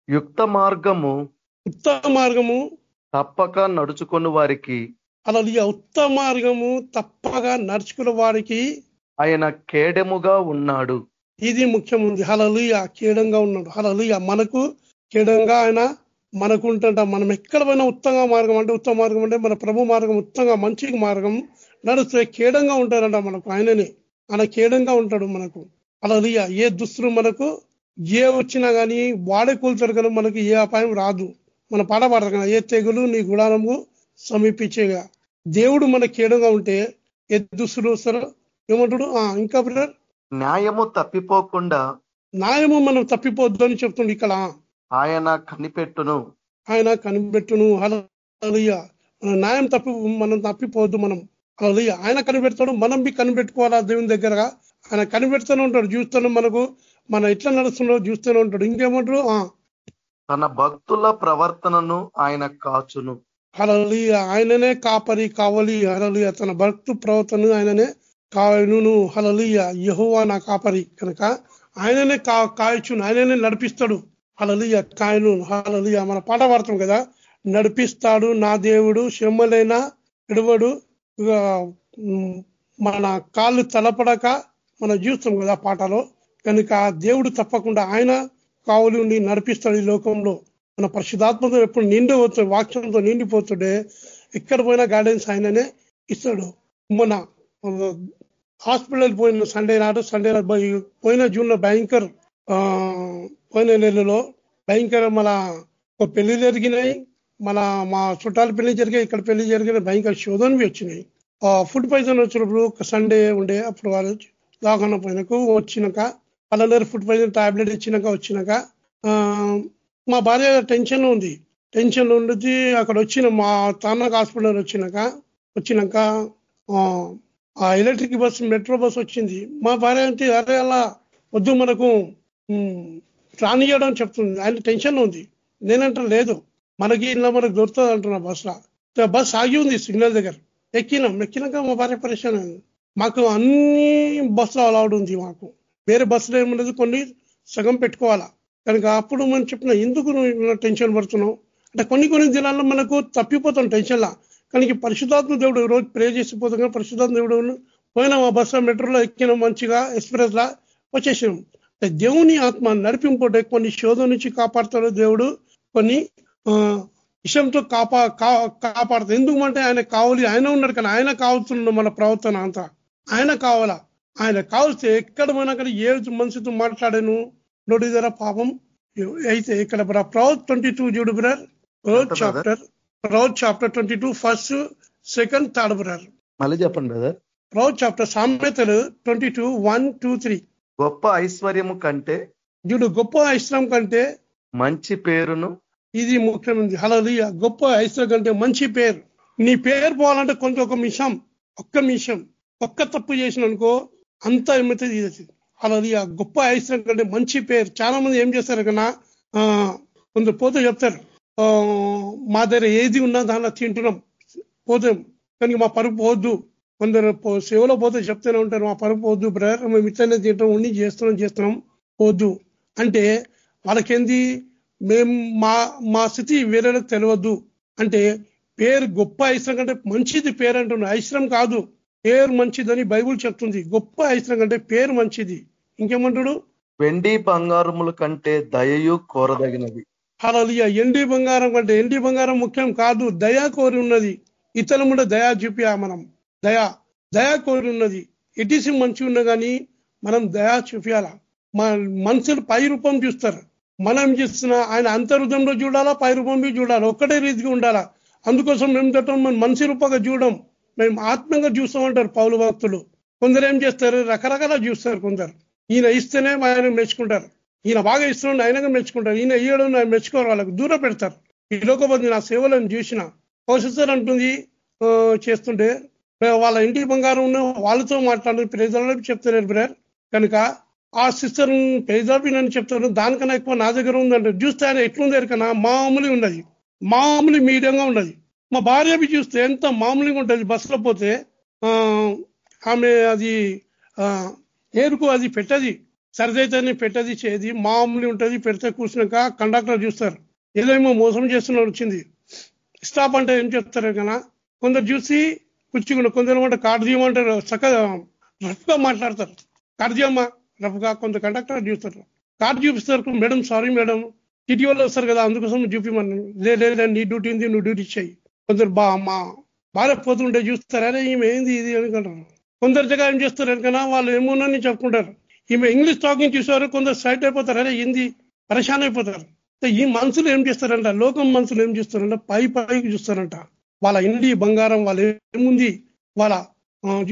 యుక్త మార్గము ఉత్తమ మార్గము తప్పక నడుచుకొని వారికి అలా ఉత్తమ మార్గము తప్పగా నడుచుకున్న వారికి ఆయన కేడెముగా ఉన్నాడు. ఇది ముఖ్యం ఉంది హలలుయ. కీడంగా ఉన్నాడు. హలలుయ. మనకు కీడంగా ఆయన మనకు ఉంటుంట మనం ఎక్కడ పోయినా ఉత్తమ మార్గం అంటే ఉత్తమ మార్గం అంటే మన ప్రభు మార్గం ఉత్తమ మంచి మార్గం నడుస్తే కీడంగా ఉంటాడంట మనకు ఆయననే. ఆయన కీడంగా ఉంటాడు మనకు. హలలుయ ఏ దుస్తులు మనకు ఏ వచ్చినా కానీ వాడే కూల్తాడు కానీ మనకు ఏ అపాయం రాదు. మన పాట పాడతారు ఏ తెగులు నీ గుడానము సమీపించేగా. దేవుడు మన కీడంగా ఉంటే ఏ దుస్తులు వస్తారో ఏమంటాడు? ఆ, ఇంకా బ్రదర్? న్యాయము తప్పిపోకుండా న్యాయము మనం తప్పిపోద్దు అని చెప్తుండు ఇక్కడ. ఆయన కనిపెట్టును. ఆయన కనిపెట్టును. హలలియ మన న్యాయం తప్పి మనం తప్పిపోవద్దు మనం. హలలియ ఆయన కనిపెడతాడు మనం బి కనిపెట్టుకోవాలా దేవుని దగ్గరగా? ఆయన కనిపెడుతూనే ఉంటాడు చూస్తూనే మనకు. మన ఎట్లా నడుస్తుండో చూస్తూనే ఉంటాడు. ఇంకేమంటారు? తన భక్తుల ప్రవర్తనను ఆయన కాచును. హలలియ ఆయననే కాపరి కావలి హలలియ తన భక్తు ప్రవర్తన ఆయననే కాయను హలలియ యహోవా నా కాపరి కనుక ఆయననే కా కాయచును. ఆయననే నడిపిస్తాడు. హలలియ కాయను. హలలియ మన పాట పాడతాం కదా. నడిపిస్తాడు నా దేవుడు శమ్మలైన ఉమ్, మన కాళ్ళు తలపడక మనం చూస్తాం కదా పాటలో. కనుక ఆ దేవుడు తప్పకుండా ఆయన కావులు ఉండి నడిపిస్తాడు ఈ లోకంలో. మన పరిశుధాత్మతో ఎప్పుడు నిండిపోతుంది వాక్యంతో నిండిపోతుండే ఎక్కడ పోయినా గైడెన్స్ ఆయననే ఇస్తాడు. మన హాస్పిటల్ పోయిన సండే నాడు సండే నాడు పోయి- పోయిన జూన్లో భయంకర్ పోయిన నెలలో భయంకర మన ఒక పెళ్ళి జరిగినాయి. మన మా చుట్టాల పెళ్ళి జరిగాయి ఇక్కడ పెళ్ళి జరిగిన భయంకర శోధనవి వచ్చినాయి ఆ ఫుడ్ పాయిజన్ వచ్చినప్పుడు ఒక సండే ఉండే అప్పుడు వాళ్ళు దాఖన పోయినకు వచ్చినాక వాళ్ళందరూ ఫుడ్ పాయిజన్ టాబ్లెట్ ఇచ్చినాక వచ్చినాక మా భార్య టెన్షన్ ఉంది. టెన్షన్లో ఉండేది అక్కడ వచ్చిన మా తాన్నక హాస్పిటల్ వచ్చినాక వచ్చినాక ఆ, ఎలక్ట్రిక్ బస్ మెట్రో బస్ వచ్చింది. మా భార్య అంటే అరే అలా వద్దు మనకు ఉమ్, రానియడం చెప్తుంది. ఆయన టెన్షన్ ఉంది. నేనంటే లేదు. మనకి ఇంట్లో మనకు దొరుకుతుంది అంటున్నా బస్సులో బస్ ఆగి ఉంది సిగ్నల్ దగ్గర. ఎక్కినాం ఎక్కినాక మా భార్య పరిశ్రమ మాకు అన్ని బస్సులు అలౌడ్ ఉంది మాకు. వేరే బస్సులో ఏముండదు కొన్ని సగం పెట్టుకోవాలా. కనుక అప్పుడు మనం చెప్పిన ఎందుకు నువ్వు టెన్షన్ పడుతున్నావు? అంటే కొన్ని కొన్ని దినాల్లో మనకు తప్పిపోతాం టెన్షన్లా కానీ పరిశుధాత్మ దేవుడు రోజు ప్రే చేసిపోతాం కానీ పరిశుధాత్మ దేవుడు పోయినా మా బస్సు మెట్రోలో ఎక్కిన మంచిగా ఎక్స్ప్రెస్ లా వచ్చేసినాం. దేవుని ఆత్మ నడిపింపటే కొన్ని శోధం నుంచి కాపాడతాడు దేవుడు. కొన్ని విషయంతో కాపా కాపాడుతాడు ఎందుకంటే ఆయన కావాలి ఆయన ఉన్నాడు కానీ ఆయన కావాల్సిన మన ప్రవర్తన అంతా. ఆయన కావాలా? ఆయన కావలిస్తే ఎక్కడ పోయినా కానీ ఏ మనిషితో మాట్లాడాను? నోటి ధర పాపం. అయితే ఇక్కడ ప్రౌత్ ట్వంటీ టూ చూడు brother Proverbs chapter Proverbs chapter twenty two first second third brother మళ్ళీ చెప్పండి బ్రదర్. ప్రౌత్ చాప్టర్ సామెతలు twenty two one two three. గొప్ప ఐశ్వర్యము కంటే చూడు గొప్ప ఐశ్వర్యం కంటే మంచి పేరును ఇది ముఖ్యమైనది హలలియ గొప్ప ఐశ్వర్యం కంటే మంచి పేరు. నీ పేరు పోవాలంటే కొంత ఒక మిషం ఒక్క మిషం ఒక్క తప్పు చేసిన అనుకో అంత ఏమైతే ఇది అలా గొప్ప ఐశ్వర్యం కంటే మంచి పేరు. చాలా మంది ఏం చేస్తారు కన్నా కొందరు పోతే చెప్తారు. మా దగ్గర ఏది ఉన్నా దానిలో తింటున్నాం. పోతాం. కానీ మా పరుపు పోవద్దు. కొందరు సేవలో పోతే చెప్తూనే ఉంటారు. మా పరుపు పోవద్దు బ్రదర్. మేము ఇట్లనే తింటాం ఉండి చేస్తున్నాం చేస్తున్నాం. పోద్దు అంటే వాళ్ళకేంది? మేము మా మా స్థితి వేరేలకు తెలియద్దు అంటే పేరు గొప్ప ఐశ్వర్యం కంటే మంచిది పేరు అంటున్నాడు ఐశ్వర్యం కాదు. పేరు మంచిదని బైబుల్ చెప్తుంది. గొప్ప ఐశ్వర్యం కంటే పేరు మంచిది. ఇంకేమంటాడు? వెండి బంగారముల కంటే దయయు కోరదగినది. అలా ఎండి బంగారం కంటే ఎండి బంగారం ముఖ్యం కాదు. దయా కోరి ఉన్నది. ఇతరుల ముందు దయా చూపియా మనం. దయా దయా కోరి ఉన్నది. ఇటీసి మంచి ఉన్నా కానీ మనం దయా చూపించాలా మన మనుషులు పై రూపం చూస్తారు. మనం చేస్తున్నా ఆయన అంతర్హృదంలో చూడాలా పై రూపం చూడాలా ఒక్కటే రీతిగా ఉండాలా? అందుకోసం మేము తట్టం మనం మనిషి రూపంగా చూడం మేము ఆత్మంగా చూస్తామంటారు పౌలు భక్తులు. కొందరు ఏం చేస్తారు? రకరకాల చూస్తారు కొందరు. ఈయన ఇస్తేనే ఆయన మెచ్చుకుంటారు. ఈయన బాగా ఇస్తున్నాడు ఆయనగా మెచ్చుకుంటారు. ఈయన ఇయ్యడం ఆయన మెచ్చుకోరు వాళ్ళకు దూరం పెడతారు. ఈ లోకపోతే నా సేవలను చూసిన ఓ అంటుంది చేస్తుంటే వాళ్ళ ఇంటి బంగారం ఉన్న వాళ్ళతో మాట్లాడు ప్రేజాలని చెప్తారు బ్రేర్ కనుక ఆ సిస్టర్ పేజాపి చెప్తారు దానికన్నా ఎక్కువ నా దగ్గర ఉందంటే చూస్తే ఆయన ఎట్లుంది ఎరకనా? మామూలుగా ఉన్నది. మామూలు మీడియంగా ఉన్నది. మా భార్య చూస్తే ఎంత మామూలుగా ఉంటుంది బస్సులో పోతే ఆమె అది ఏరుకు అది పెట్టది సరిదైతే పెట్టది చేది మామూలు ఉంటుంది పెడితే కూర్చున్నాక కండక్టర్ చూస్తారు. ఏదేమో మోసం చేస్తున్నారు వచ్చింది. స్టాప్ అంటే ఏం చెప్తారు కదా కొందరు చూసి కూర్చుకున్న కొందరు అంటే కార్డు తీయమంటారు చక్కగా రఫ్గా మాట్లాడతారు. కార్డు తీయమ్మా రఫ్గా కొంత కండక్టర్ చూస్తారు. కార్డు చూపిస్తారు మేడం సారీ మేడం. టీటీ వాళ్ళు వస్తారు కదా అందుకోసం చూపిమన్నాను. లేదు నీ డ్యూటీ ఉంది నువ్వు డ్యూటీ ఇచ్చాయి కొందరు బా మా భార్య పోతుంటే చూస్తారు అరే ఈమె ఏంది ఇది? అనుకుంటారు. కొందరు జగ ఏం చేస్తారు అనుకన్నా వాళ్ళు ఏమోనని చెప్పుకుంటారు. ఈమె ఇంగ్లీష్ టాకింగ్ చూసారు కొందరు సైట్ అయిపోతారు. అరే ఏంది? పరేషాన్ అయిపోతారు. ఈ మనుషులు ఏం చేస్తారంట లోకం మనుషులు ఏం చేస్తారంట పై పైకి చూస్తారంట. వాళ్ళ ఇండి బంగారం వాళ్ళ ఏముంది? వాళ్ళ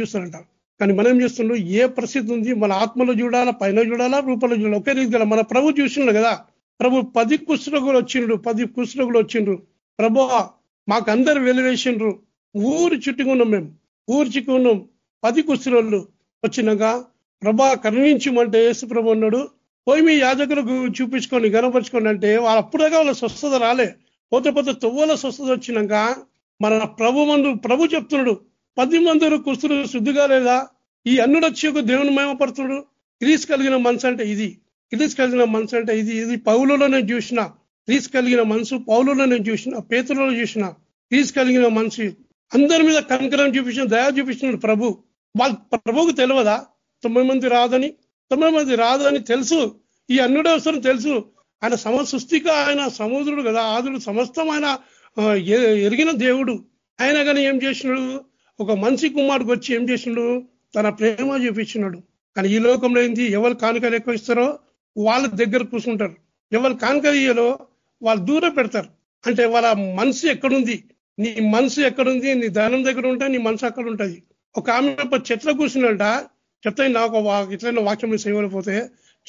చూస్తారంట. కానీ మనం చూస్తున్నాం ఏ పరిస్థితి ఉంది? మన ఆత్మలో చూడాలా? పైన చూడాలా? రూపంలో చూడాలా? ఒకే రీతిలో మన ప్రభు చూసిండు కదా? ప్రభు పది కుష్ఠరోగులు వచ్చిండ్రు. పది కుష్ఠరోగులు వచ్చిండ్రు. ప్రభు మాకు అందరు వెలివేసిండ్రు. ఊరు చుట్టుకున్నాం మేము. ఊరు చుట్టుకున్నాం పది కుష్ఠరోళ్ళు వచ్చినాక ప్రభా కరుణించమంటే యేసు ప్రభు అన్నాడు. పోయి మీ యాజకులకు చూపించుకొని గనపరుచుకోండి అంటే వాళ్ళు అప్పుడుగా వాళ్ళ స్వస్థత రాలే. పోతే పోతే తొవ్వల స్వస్థత వచ్చినాక మన ప్రభు మందు ప్రభు చెప్తున్నాడు. పది మంది కుస్తులు శుద్ధిగా లేదా? ఈ అన్నుడు వచ్చి ఒక దేవుని మేమపడుతున్నాడు క్రీస్ కలిగిన మనసు అంటే ఇది. క్రీస్ కలిగిన మనసు అంటే ఇది. ఇది పౌలలో నేను చూసిన. క్రీస్ కలిగిన మనసు పౌలలో నేను చూసిన. పేతులలో చూసిన. క్రీస్ కలిగిన మనసు. అందరి మీద కంకరం చూపించిన దయా చూపించినాడు ప్రభు. వాళ్ళ ప్రభుకు తెలియదా? తొమ్మిది మంది రాదని? తొమ్మిది మంది రాదని తెలుసు. ఈ అన్నుడు అవసరం తెలుసు. ఆయన సమ ఆయన సముద్రుడు కదా. ఆదుడు సమస్తం ఆయన ఎరిగిన దేవుడు. ఆయన కానీ ఏం చేసినాడు? ఒక మనిషి కుమారుడికి వచ్చి ఏం చేసినాడు తన ప్రేమ చూపించినాడు. కానీ ఈ లోకంలో ఏంది? ఎవరు కానుకలు ఎక్కువ ఇస్తారో వాళ్ళ దగ్గర కూర్చుంటారు. ఎవరు కానుక ఇయ్యలో వాళ్ళు దూరం పెడతారు. అంటే వాళ్ళ మనసు ఎక్కడుంది? నీ మనసు ఎక్కడుంది? నీ ధనం దగ్గర ఉంటే నీ మనసు అక్కడ ఉంటుంది. ఒక ఆమె చెట్ల కూర్చున్నట చెప్తే నాకు ఇట్లైన వాక్యం సేవలు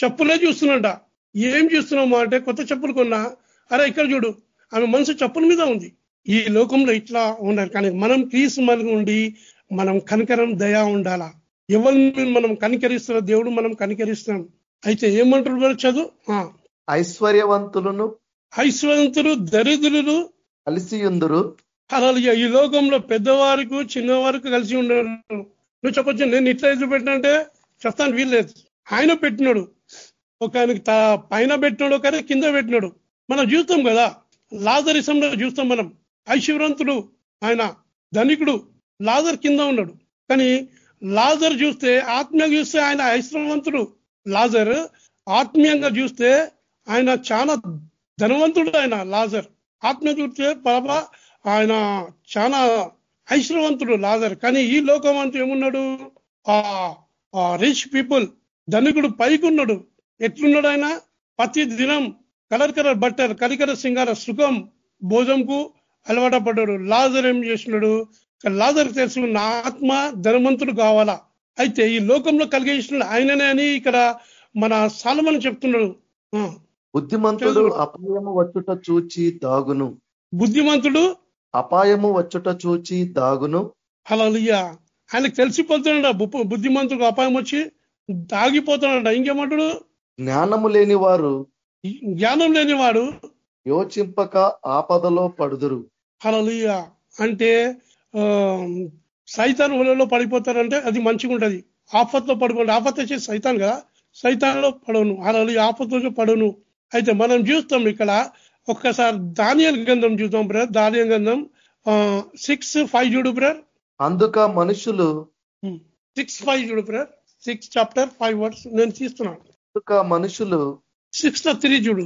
చెప్పులే చూస్తున్నట ఏం చూస్తున్నామా అంటే కొత్త చెప్పులు కొన్నా. అరే ఇక్కడ చూడు. ఆమె మనసు చెప్పుల మీద ఉంది. ఈ లోకంలో ఇట్లా ఉన్నారు. కానీ మనం క్రీస్ మనకు ఉండి మనం కనికరం దయా ఉండాలా? ఎవరిని మనం కనికరిస్తున్న దేవుడు మనం కనికరిస్తున్నాం. అయితే ఏమంటారు చదువు? ఐశ్వర్యవంతులను ఐశ్వర్యవంతులు దరిద్రులు కలిసి ఉందరు. అలా ఈ లోకంలో పెద్దవారికి చిన్నవారికి కలిసి ఉండరు. నువ్వు చెప్పొచ్చు నేను ఇట్లా ఎదురు పెట్టినంటే చెప్తాను వీల్లేదు ఆయన పెట్టినాడు. ఒక ఆయనకి పైన పెట్టినాడు కానీ కింద పెట్టినాడు. మనం చూస్తాం కదా. లాదరిసంలో చూస్తాం మనం. ఐశ్వర్యంతుడు ఆయన ధనికుడు. లాజర్ కింద ఉన్నాడు కానీ లాజర్ చూస్తే ఆత్మీయంగా చూస్తే ఆయన ఐశ్వర్యవంతుడు. లాజర్ ఆత్మీయంగా చూస్తే ఆయన చాలా ధనవంతుడు ఆయన లాజర్. ఆత్మ చూస్తే పాప ఆయన చాలా ఐశ్వర్యవంతుడు లాజర్. కానీ ఈ లోకం అంతా ఏమున్నాడు? ఆ రిచ్ పీపుల్ ధనికుడు పైకి ఉన్నాడు ఎట్లున్నాడు ఆయన? ప్రతి దినం కలర్ కలర్ బట్టర్ కలికర సింగార సుఖం భోజంకు అలవాట పడ్డాడు. లాజర్ ఏం చేసినాడు లాజర్ తెలుసు నా ఆత్మ ధనవంతుడు కావాలా? అయితే ఈ లోకంలో కలిగేసినాడు ఆయననే అని ఇక్కడ మన సాలమని చెప్తున్నాడు. బుద్ధిమంతుడు అపాయము వచ్చుట చూచి దాగును. బుద్ధిమంతుడు? అపాయము వచ్చుట చూచి దాగును. అలా ఆయనకు తెలిసిపోతున్నాడు బుద్ధిమంతుడు అపాయం వచ్చి? దాగిపోతున్నాడు? ఇంకేమంటాడు? జ్ఞానము లేని వారు జ్ఞానం లేనివాడు యోచింపక ఆపదలో పడుదురు. అలలుయ అంటే సైతాన్ ఒలలో పడిపోతారంటే అది మంచిగా ఉంటుంది ఆపత్లో పడుకోండి. ఆపత్ వచ్చే సైతాన్ కదా. సైతాన్లో పడవను. అలలు ఆపత్తులో పడను అయితే మనం చూస్తాం ఇక్కడ ఒక్కసారి ధాన్యాల గంధం చూద్దాం బ్రదర్. ధాన్యం గంధం సిక్స్ ఫైవ్ చూడు బ్రదర్. అందుక మనుషులు సిక్స్ ఫైవ్ చూడు brother. Six chapter five words నేను తీస్తున్నాను. అందుక మనుషులు సిక్స్ త్రీ చూడు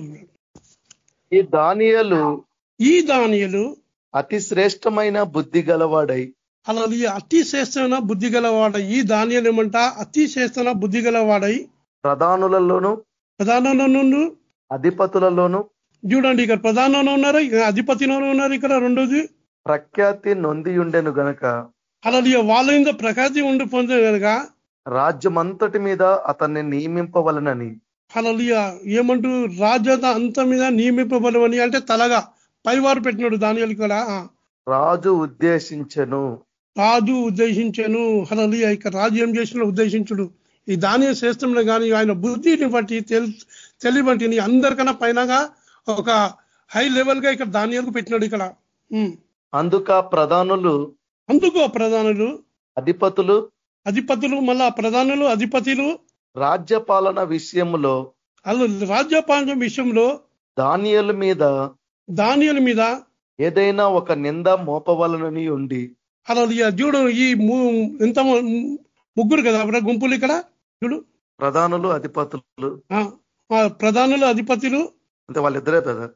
ఈ దానియలు ఈ దానియలు అతి శ్రేష్టమైన బుద్ధి గలవాడై. అలా అతి శ్రేష్టమైన బుద్ధి గలవాడై. ఈ ధాన్యాలు ఏమంట? అతి శ్రేష్టమైన బుద్ధి గలవాడై. ప్రధానులలోను ప్రధానంలోను అధిపతులలోను. చూడండి ఇక్కడ ప్రధానంలో ఉన్నారు అధిపతిలోనూ ఉన్నారు ఇక్కడ రెండోది. ప్రఖ్యాతి నొంది ఉండెను గనక. అలా వాళ్ళ ఇంకా ప్రఖ్యాతి ఉండి పొందే కనుక రాజ్యమంతటి మీద అతన్ని నియమింపవలనని. అలా ఏమంటూ? రాజ్యత అంత మీద నియమింపబలవని అంటే తలగా. పైవారు పెట్టినాడు దాని ఇక్కడ. రాజు ఉద్దేశించను. రాజు ఉద్దేశించను. హలలి ఇక రాజు ఏం చేసిన ఉద్దేశించుడు. ఈ ధాన్య శ్రేష్టంలో కానీ ఆయన బుద్ధిని బట్టి తెలి బట్టి అందరికన్నా పైనగా ఒక హై లెవెల్గా ఇక్కడ ధాన్యాలకు పెట్టినాడు ఇక్కడ. అందుక ప్రధానులు? అందుకు ప్రధానులు. అధిపతులు? అధిపతులు మళ్ళా ప్రధానులు అధిపతులు. రాజ్యపాలన విషయంలో అలా రాజ్యపాలన విషయంలో ధాన్యాల మీద ధాన్యాల మీద ఏదైనా ఒక నింద మోపవలనని ఉండి అలా చూడు ఈ ఎంత ముగ్గురు కదా గుంపులు ఇక్కడ? చూడు. ప్రధానులు అధిపతులు. ప్రధానులు అధిపతులు. అంటే వాళ్ళిద్దరే కదా?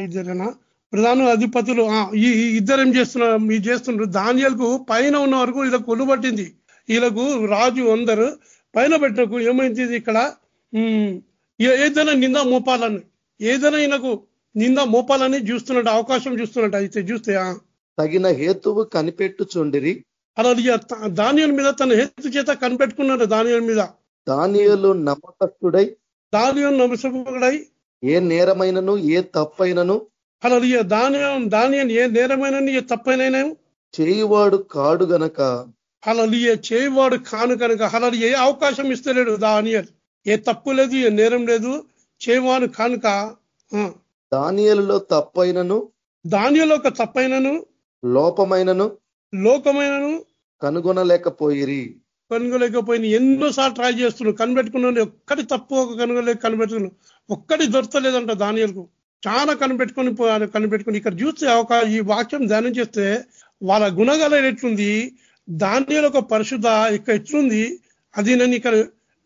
ఇద్దరేనా? ప్రధాన అధిపతులు. ఈ ఇద్దరు ఏం చేస్తున్నారు మీరు చేస్తున్నారు ధాన్యాలకు పైన ఉన్న వరకు వీళ్ళకు కొలు పట్టింది. వీళ్ళకు రాజు అందరు పైన పెట్టకు. ఏమైంది ఇక్కడ? ఏదైనా నింద మోపాలని. ఏదైనా ఈయనకు నింద మోపాలని చూస్తున్నట్టు అవకాశం చూస్తున్నట్టు అయితే చూస్తే తగిన హేతువు కనిపెట్టుచుండిరి. అలా ధాన్యాల మీద తన హేతు చేత కనిపెట్టుకున్నారు ధాన్యాల మీద. ధాన్యాలు నమ్మకస్తుడై ధాన్యం నమ్మకస్తుడై ఏ నేరమైనను ఏ తప్పైనను అలా ధాన్యం ధాన్యం ఏ నేరమైనను ఏ తప్పైన చేయువాడు కాడు గనక. అలా చేయవాడు కాను కనుక అలా ఏ అవకాశం ఇస్తలేడు దానియల్. ఏ తప్పు లేదు ఏ నేరం లేదు చేయవాడు కానుక దానియలలో తప్పైనను దానియలో ఒక తప్పైనను లోపమైనను లోకమైనను కనుగొనలేకపోయిరి. కనుగొలేకపోయిన ఎన్నోసార్లు ట్రై చేస్తున్నాడు కనిపెట్టుకున్నాను ఒక్కటి తప్పు ఒక కనుగొలేక కనిపెట్టుకున్నాను ఒక్కటి దొరకలేదంట దానియలకు. చాలా కనిపెట్టుకొని కనిపెట్టుకుని ఇక్కడ చూస్తే ఒక ఈ వాక్యం ధ్యానం చేస్తే వాళ్ళ గుణగల ఎట్లుంది? ధాన్యాల ఒక పరిశుద్ధ ఇక్కడ ఎట్లుంది? అది నేను ఇక్కడ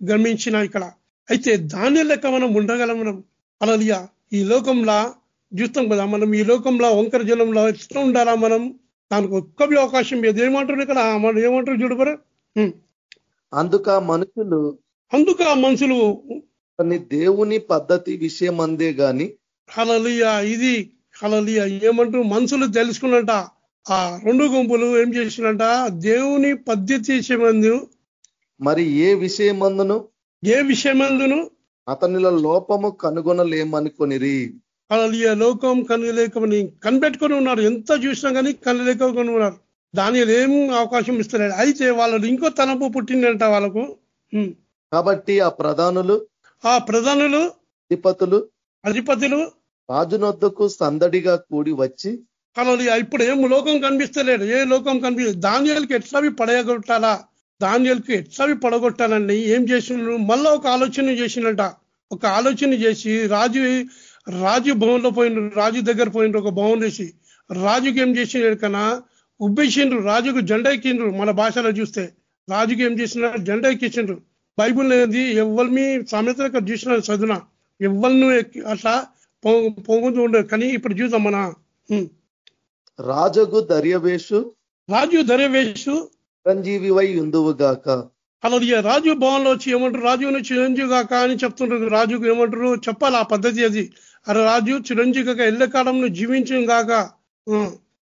గమనించిన ఇక్కడ. అయితే ధాన్యం లెక్క మనం ఉండగలం మనం. అలలియా ఈ లోకంలో చూస్తాం కదా మనం ఈ లోకంలో వంకర జలంలో ఎట్లా ఉండాలా మనం? దానికి ఒక్కబి అవకాశం లేదు. ఏమంటారు ఇక్కడ? మనం ఏమంటారు చూడబరా అందుక మనుషులు అందుకు మనుషులు దేవుని పద్ధతి విషయం అందే గాని హలలియ ఇది హలలియ ఏమంటూ మనుషులు తెలుసుకున్నట ఆ రెండు గుంపులు ఏం చేసినట? దేవుని పద్ధతి విషయమందు మరి ఏ విషయమందును? ఏ విషయమందును? అతనిలో లోపము కనుగొనలేమనుకొనిరి. హలలియ లోకం కనుగలేకమని కనిపెట్టుకొని ఉన్నారు. ఎంత చూసినా కానీ కనులేకొని ఉన్నారు. దాని ఏం అవకాశం ఇస్తలేదు అయితే వాళ్ళు ఇంకో తనపు పుట్టిందంట వాళ్ళకు. కాబట్టి ఆ ప్రధానులు ఆ ప్రధానులు అధిపతులు అధిపతులు రాజునొద్దకు సందడిగా కూడి వచ్చి కలలి ఇప్పుడు ఏం లోకం కనిపిస్తలేడు. ఏ లోకం కనిపి ధాన్యాలకి ఎట్లావి పడగొట్టాలా ధాన్యాలకి ఎట్లావి పడగొట్టాలని ఏం చేసిండ్రు? మళ్ళా ఒక ఆలోచన చేసినట ఒక ఆలోచన చేసి రాజు రాజు భవన్లో పోయిండ్రు రాజు దగ్గర పోయిండ్రు ఒక భవన్ చేసి రాజుకి ఏం చేసినాడు కన్నా ఉబ్బేసిండ్రు రాజుకు జెండా ఎక్కిండ్రు మన భాషలో చూస్తే. రాజుకి ఏం చేసిన జెండా ఎక్కించిండ్రు. బైబుల్ అనేది ఎవరిని ఇక్కడ చూసిన చదువున. ఎవరిని అట్లా పొంగుతూ ఉండదు కానీ ఇప్పుడు చూద్దాం మన. ఉం. రాజగు దర్యవేషు? రాజు దర్యవేషు చిరంజీవివై ఉందువుగాక. అలా రాజు భవన్లో వచ్చి ఏమంటారు? రాజుని చిరంజీవి కాక అని చెప్తుంటారు. రాజుకు ఏమంటారు? చెప్పాలి ఆ పద్ధతి అది. అరే రాజు చిరంజీవి కాక ఎల్లకాలంలో జీవించం కాక ఉం.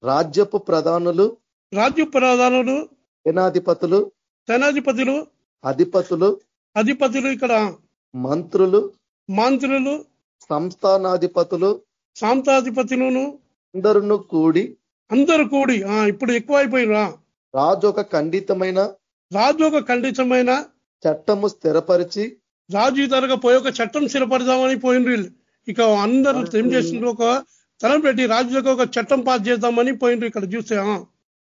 రాజ్యపు ప్రధానులు రాజ్య ప్రధానులు సేనాధిపతులు సేనాధిపతులు అధిపతులు అధిపతులు ఇక్కడ. మంత్రులు మంత్రులు సంస్థానాధిపతులు సాంతాధిపతులను అందరును కూడి అందరూ కూడి. ఆ ఇప్పుడు ఎక్కువైపోయినా రాజు ఒక ఖండితమైన రాజు ఒక ఖండితమైన చట్టము స్థిరపరిచి రాజు తరగా పోయి ఒక చట్టం స్థిరపడదామని పోయినరు. ఇక అందరూ ఏం చేసిండ్రు ఒక తలం పెట్టి రాజులకు ఒక చట్టం పాస్ చేద్దామని పోయినరు ఇక్కడ చూస్తే.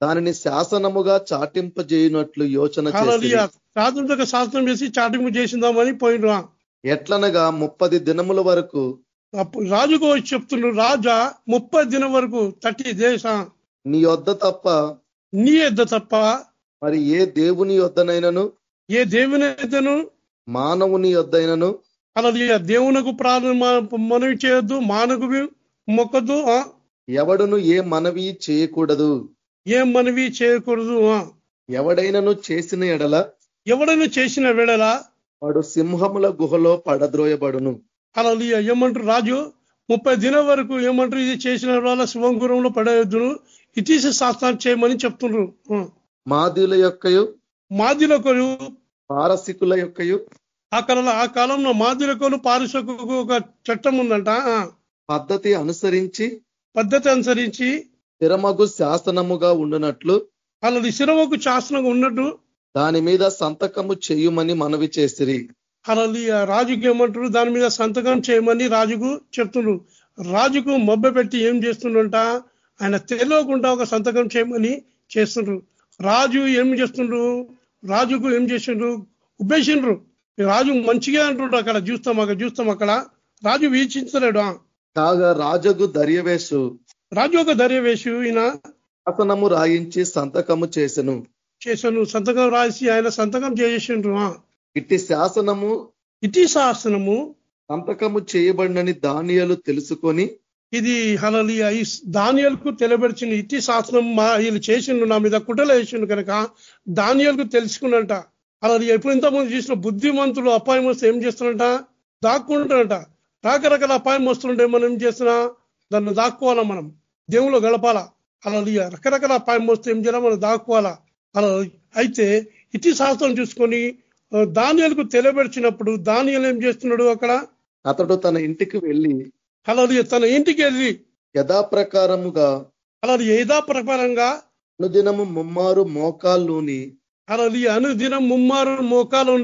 దానిని శాసనముగా చాటింపజేయనట్లు యోచన. స్వాతంత్ర శాస్త్రం చేసి చాటింపు చేసిందామని పోయినరు. ఎట్లనగా ముప్పది దినముల వరకు అప్పుడు రాజుకు వచ్చి చెప్తుండ్రు రాజా ముప్పై దినం వరకు థర్టీ డేస్ ఆ. నీ యొద్ద తప్ప నీ ఎద్ద తప్ప మరి ఏ దేవుని యొద్దనైనను? ఏ దేవుని ఎద్దను మానవుని యొద్దైనను? అలాది దేవునకు ప్రార్థన మనవి చేయొద్దు మానకు మొక్కద్దు ఆ. ఎవడును ఏ మనవి చేయకూడదు? ఏం మనవి చేయకూడదు. ఎవడైనను చేసిన ఎడల? ఎవడైనా చేసిన వేళల? వాడు సింహముల గుహలో పడద్రోయబడును. అలా ఏమంటారు రాజు? ముప్పై దినం వరకు ఏమంటారు ఇది చేసిన వాళ్ళ శివంగురంలో పడేయొద్దును? ఇతీస శాస్త్రాలు చేయమని చెప్తుండ్రు. ఆ. మాదిల యొక్కయు మాదిలకులు పారసికుల యొక్కయు. ఆ కాలంలో ఆ కాలంలో మాదిలకులు పారిశకు ఒక చట్టం ఉందంట. పద్ధతి అనుసరించి పద్ధతి అనుసరించి స్థిరమగు శాసనముగా ఉండునట్లు అలాది శిరవకు శాసనం ఉన్నట్టు దాని మీద సంతకము చేయుమని మనవి చేసిరి. అలాది ఆ రాజుకి ఏమంటారు? దాని మీద సంతకం చేయమని రాజుకు చెప్తుండ్రు. రాజుకు మొబ్బ పెట్టి ఏం చేస్తుండంట? ఆయన తెలియకుండా ఒక సంతకం చేయమని చేస్తుండ్రు. రాజు ఏం చేస్తుండ్రు? రాజుకు ఏం చేసిండ్రు? ఉబ్బేసిండ్రు. రాజు మంచిగా అంటుండ్రు అక్కడ చూస్తాం అక్కడ చూస్తాం అక్కడ. రాజు వీక్షించలేడు. కాగా రాజగు దర్యవేషు. రాజు ఒక దర్యవేషు ఈయన శాసనము రాయించి సంతకము చేసెను. చేశాను సంతకం రాసి ఆయన సంతకం చేసిండ్రు ఆ. ఇట్టి శాసనము ఇటీ శాసనము సంతకము చేయబడినని దానియలు తెలుసుకొని ఇది హలలి ఈ దానియల్కు తెలియబడిచిన ఇట్టి శాసనం మా వీళ్ళు చేసిండు నా మీద కుటలు వేసిండు కనుక దానియల్కు తెలుసుకున్నట. అలా ఎప్పుడు ఇంతకుముందు చూసిన బుద్ధిమంతులు అపాయం వస్తే ఏం చేస్తున్నట దాక్కుంటున్నట రకరకాల అపాయం వస్తుంటే మనం ఏం చేస్తున్నా? దాన్ని దాక్కోవాలా మనం? దేవుళ్ళు గడపాలా? అలా రకరకాల అపాయం వస్తే ఏం చేయాలా? మనం దాక్కోవాలా? అలా అయితే ఇట్టి శాస్త్రం చూసుకొని దానియలకు తెలియబడిచినప్పుడు దానియలు ఏం చేస్తున్నాడు అక్కడ? అతడు తన ఇంటికి వెళ్ళి అలా తన ఇంటికి వెళ్ళి యథాప్రకారముగా అలా ఏదా ప్రకారంగా అనుదినము ముమ్మారు మోకాల్లోని అలా అనుదినం ముమ్మారు మోకాలు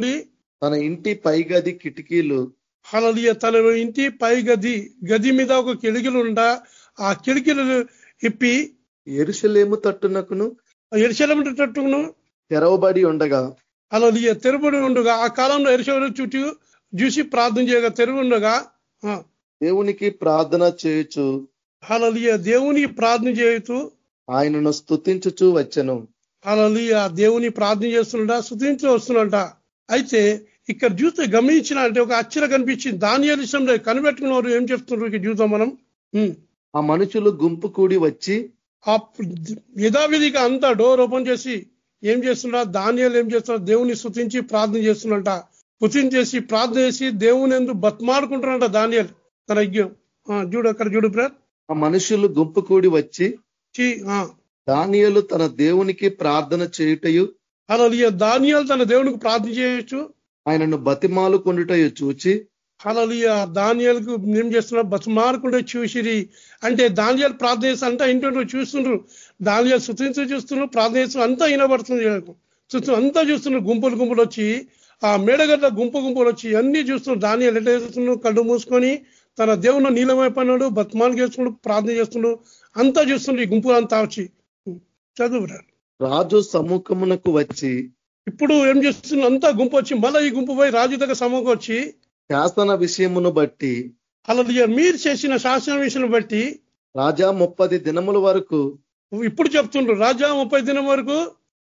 తన ఇంటి పైగది కిటికీలు అలా తన ఇంటి పై గది గది మీద ఒక కిటికీలు ఉండ ఆ కిటికీలు ఇప్పి ఎరుసలేము తట్టునకును ఎరిశలమటట్టును తెరవబడి ఉండగా అలా తెరుబడి ఉండగా ఆ కాలంలో ఎరిశల చుట్టూ చూసి ప్రార్థన చేయగా తెరువు ఉండగా దేవునికి ప్రార్థన చేయొచ్చు అలా దేవుని ప్రార్థన చేయుతూ ఆయనను స్తుతించుచూ వచ్చెను. అలలి ఆ దేవుని ప్రార్థన చేస్తున్నట శుతించి వస్తున్నట అయితే ఇక్కడ చూస్తే గమనించిన అంటే ఒక అచ్చర కనిపించింది. దాని విషయంలో కనిపెట్టుకున్న వారు ఏం చెప్తున్నారు? ఇక్కడ చూద్దాం మనం. ఆ మనుషులు గుంపు కూడి వచ్చి ఆ యథావిధిగా అంతా డోర్ ఓపెన్ చేసి ఏం చేస్తున్నా ధాన్యాలు ఏం చేస్తున్నారు దేవుని స్థుతించి ప్రార్థన చేస్తున్నట స్థుతించి చేసి ప్రార్థన చేసి దేవుని ఎందుకు బతిమాడుకుంటున్నట ధాన్యాలు చూడు అక్కడ చూడు బ్రదర్. ఆ మనుషులు గుంపు కూడి వచ్చి. దానియలు తన దేవునికి ప్రార్థన చేయుటయు అలా ధాన్యాలు తన దేవునికి ప్రార్థన చేయొచ్చు ఆయనను బతిమాలు కొండుటయు చూచి హలలియ దానియాలకు ఏం చేస్తున్నారు? బతుమారకుండా చూసిరి. అంటే దానియాలు ప్రార్థన చేస్తే అంతా ఇంటూ చూస్తుండ్రు. దానియాలు శుతించు చూస్తున్నారు ప్రార్థన చేస్తున్నారు అంతా వినబడుతుంది. చూస్తున్నారు అంతా చూస్తున్నారు గుంపులు గుంపులు వచ్చి ఆ మేడగడ్డ గుంపు గుంపులు వచ్చి అన్ని చూస్తున్నారు దానియాలు ఎట్లా చేస్తున్నాడు కళ్ళు మూసుకొని తన దేవుని నీలమైపోయినాడు బతుమాలు చేస్తున్నాడు ప్రార్థన చేస్తున్నాడు అంతా చూస్తుండ్రు ఈ గుంపులు అంతా వచ్చి. చదువు రాజు సముఖమునకు వచ్చి ఇప్పుడు ఏం చేస్తున్నారు అంతా గుంపు వచ్చి మళ్ళీ ఈ గుంపు పోయి రాజు దగ్గర సమూహం వచ్చి శాసన విషయమును బట్టి అలా మీరు చేసిన శాసన విషయం బట్టి రాజా ముప్పది దినముల వరకు ఇప్పుడు చెప్తుండ్రు రాజా ముప్పై దినం వరకు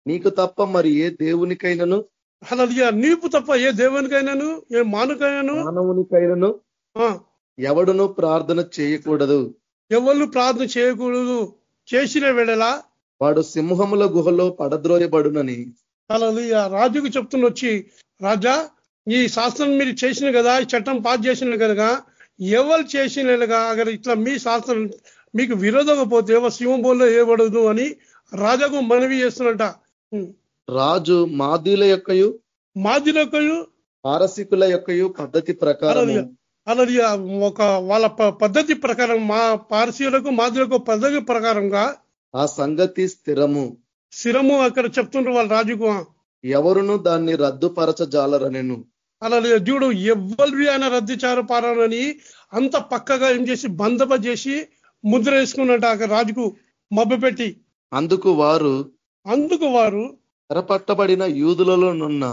నీకు తప్ప మరి ఏ దేవునికైనను? అలా నీపు తప్ప ఏ దేవునికైనాను ఏ మానుకైనాను మానవునికైనను? ఎవడును ప్రార్థన చేయకూడదు. ఎవరు ప్రార్థన చేయకూడదు? చేసిన వేళలా? వాడు సింహముల గుహలో పడద్రోయబడునని. అలా రాజుకు చెప్తున్న వచ్చి రాజా ఈ శాస్త్రం మీరు చేసిన కదా ఈ చట్టం పాస్ చేసిన కనుక ఎవరు అక్కడ ఇట్లా మీ శాస్త్రం మీకు విరోధంగా పోతే ఎవరు సింహంబోల్లో వేయబడదు అని రాజాకు మనవి చేస్తున్నట. రాజు మాదీల యొక్కయు మాదిలొకరు పారసికుల యొక్కయు పద్ధతి ప్రకారం. అలాది ఒక వాళ్ళ పద్ధతి ప్రకారం మా పార్సీలకు మాదిలకు పద్ధతి ప్రకారంగా ఆ సంగతి స్థిరము. శిరము అక్కడ చెప్తుండ్రు వాళ్ళ రాజుకు. ఎవరును దాన్ని రద్దుపరచజాలరనెను. అలా చూడు ఎవ్వరి ఆయన రద్దు చారపారని అంత పక్కగా ఏం చేసి బందప చేసి ముద్ర వేసుకున్నట్టు అక్కడ రాజుకు మబ్బపెట్టి అందుకు వారు అందుకు వారు తెరపట్టబడిన యూదులలోనున్న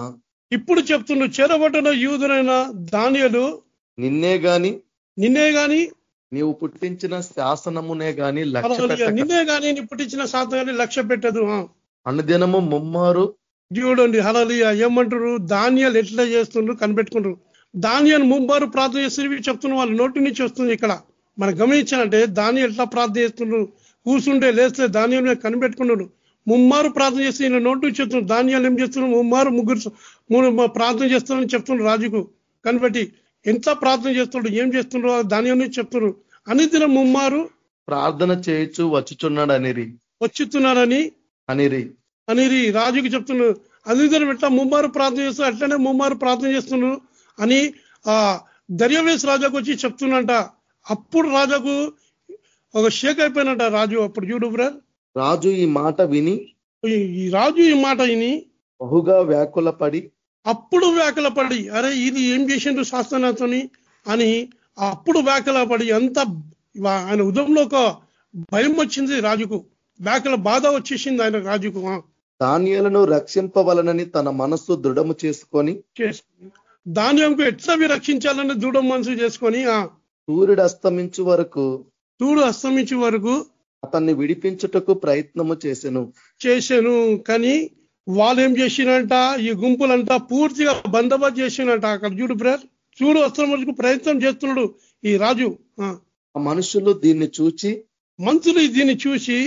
ఇప్పుడు చెప్తుండ్రు చెరబట్టిన యూదులైన ధాన్యాలు నిన్నే గాని నిన్నే గాని నీవు పుట్టించిన శాసనమునే గాని లక్ష్య పెట్టక. నిన్నే గాని నీ పుట్టించిన శాతం కానీ లక్ష్య పెట్టదు. అనుదినము ముమ్మారు చూడండి హలలియ ఏమంటారు ధాన్యాలు ఎట్లా చేస్తుండ్రు? కనిపెట్టుకుంటారు. ధాన్యాన్ని ముంబారు ప్రార్థన చేస్తున్నవి చెప్తున్న వాళ్ళ నోటి నుంచి వస్తుంది ఇక్కడ. మనం గమనించాలంటే ధాన్యం ఎట్లా ప్రార్థన చేస్తున్నారు కూర్చుంటే లేస్తే ధాన్యం కనిపెట్టుకున్నారు ముమ్మారు ప్రార్థన చేస్తే ఈయన నోటి నుంచి చెప్తున్నారు ధాన్యాలు ఏం చేస్తున్నారు ముమ్మారు ముగ్గురు ప్రార్థన చేస్తున్నారని చెప్తున్నారు రాజుకు. కనిపెట్టి ఎంత ప్రార్థన చేస్తున్నాడు ఏం చేస్తున్నారో ధాన్యం నుంచి చెప్తున్నారు అని దినం ముమ్మారు ప్రార్థన చేయొచ్చు వచ్చుచున్నాడు అనిరి. వచ్చుతున్నారని అనిరి అని రాజుకి చెప్తున్నారు. అందుకని ఎట్లా ముమ్మారు ప్రార్థన చేస్తున్నారు అట్లనే ముమ్మారు ప్రార్థన చేస్తున్నారు అని ఆ దర్యవేశ్ రాజాకు వచ్చి చెప్తున్నట. అప్పుడు రాజాకు ఒక షేక్ అయిపోయినట రాజు. అప్పుడు చూడు బ్రదర్. రాజు ఈ మాట విని ఈ- ఈ రాజు ఈ మాట విని బహుగా వ్యాకులపడి అప్పుడు వ్యాకల పడి అరే ఇది ఏం చేసిండు శాస్త్రనాథుని అని అప్పుడు వ్యాకల పడి అంత ఆయన ఉదయంలో ఒక భయం వచ్చింది రాజుకు. వ్యాకల బాధ వచ్చేసింది ఆయన రాజుకు. ధాన్యాలను రక్షింపవలనని తన మనస్సు దృఢము చేసుకొని ధాన్యంకు ఎట్లా రక్షించాలని దృఢ మనసు చేసుకొని ఆ. సూర్యుడు అస్తమించు వరకు చూడు అస్తమించే వరకు అతన్ని విడిపించుటకు ప్రయత్నము చేసెను. చేశాను కానీ వాళ్ళు ఏం చేసినంట ఈ గుంపులంతా పూర్తిగా బందోబస్తు చేసినట్ట అక్కడ. చూడు బ్రదర్ చూడు అస్తం వరకు ప్రయత్నం చేస్తున్నాడు ఈ రాజు. మనుషులు దీన్ని చూచి మంత్రులు దీన్ని చూసి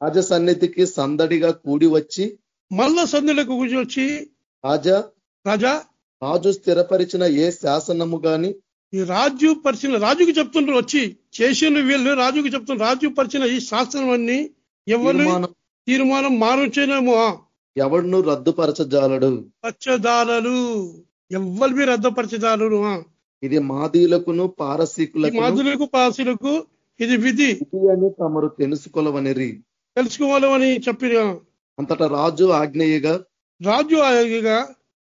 రాజ సన్నిధికి సందడిగా కూడి వచ్చి మళ్ళా సందులకు కూర్చొచ్చి రాజా రాజా రాజు స్థిరపరిచిన ఏ శాసనము గాని ఈ రాజు పరిచిన రాజుకి చెప్తుండ్రు వచ్చి చేసిన వీళ్ళు రాజుకి చెప్తున్నారు రాజు పరిచిన ఈ శాస్త్రం అన్ని తీర్మానం. తీర్మానం మారుచేనేమో. ఎవడును రద్దుపరచజాలడు. పచ్చదారులు ఎవ్వరు మీరు రద్దపరచదారులు ఇది మాదీలకును పారసీకులకు మాధులకు పాసులకు ఇది విధి. ఇది అని తమరు తెలుసుకొలవనిరి తెలుసుకోవాలని చెప్పిన అంతటా రాజు ఆజ్ఞేయగా రాజు ఆగిగా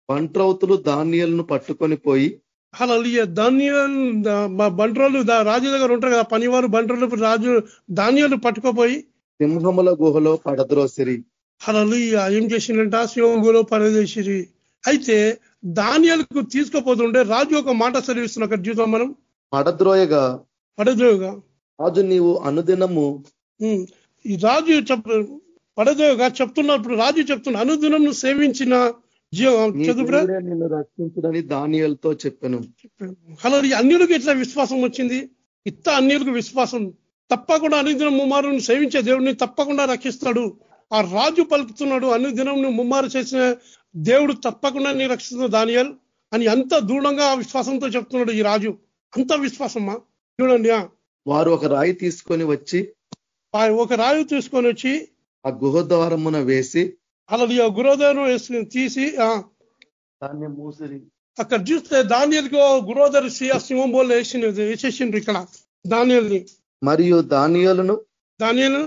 బంట్రౌతులు ధాన్యాలను పట్టుకొని పోయి అలా ధాన్యాలు బంట్రోలు రాజు దగ్గర ఉంటారు కదా పనివారు బంట్రోలు రాజు ధాన్యాలు పట్టుకోపోయి సింహముల గుహలో పడద్రోసిరి. అలా ఏం చేసిందంట శివంగులో పరదేశిరి అయితే ధాన్యాలకు తీసుకుపోతుంటే రాజు ఒక మాట సెలవిస్తున్న అక్కడ చూద్దాం మనం. పడద్రోయగా. పడద్రోగా రాజు నీవు అనుదినము. ఈ రాజు చెప్ పడద్రోగా చెప్తున్నప్పుడు రాజు చెప్తున్న అనుదినం సేవించిన రక్షించుడని దానియలతో చెప్పాను. అలా అన్యులకు ఎట్లా విశ్వాసం వచ్చింది? ఇత్త అన్యులకు విశ్వాసం. తప్పకుండా అనుదినం ముమ్మారు సేవించే దేవుడిని తప్పకుండా రక్షిస్తాడు. ఆ రాజు పలుకుతున్నాడు అనుదినం నువ్వు ముమ్మారు చేసిన దేవుడు తప్పకుండా నీ రక్షిస్తున్న దానియల్ అని అంత దృఢంగా ఆ విశ్వాసంతో చెప్తున్నాడు ఈ రాజు. అంత విశ్వాసమ్మా చూడండి ఆ. వారు ఒక రాయి తీసుకొని వచ్చి ఆ ఒక రాయు తీసుకొని వచ్చి ఆ గుహ ద్వారమున వేసి అలా గురోదయం వేసుకుని తీసి ఆ. దాన్ని మూసిరి. అక్కడ చూస్తే ధాన్యాలకు గురోదరి సింహం బోల్ వేసి వేసేసిండ్రు ఇక్కడ ధాన్యాల్ని మరియు దానియలను ధాన్యాలు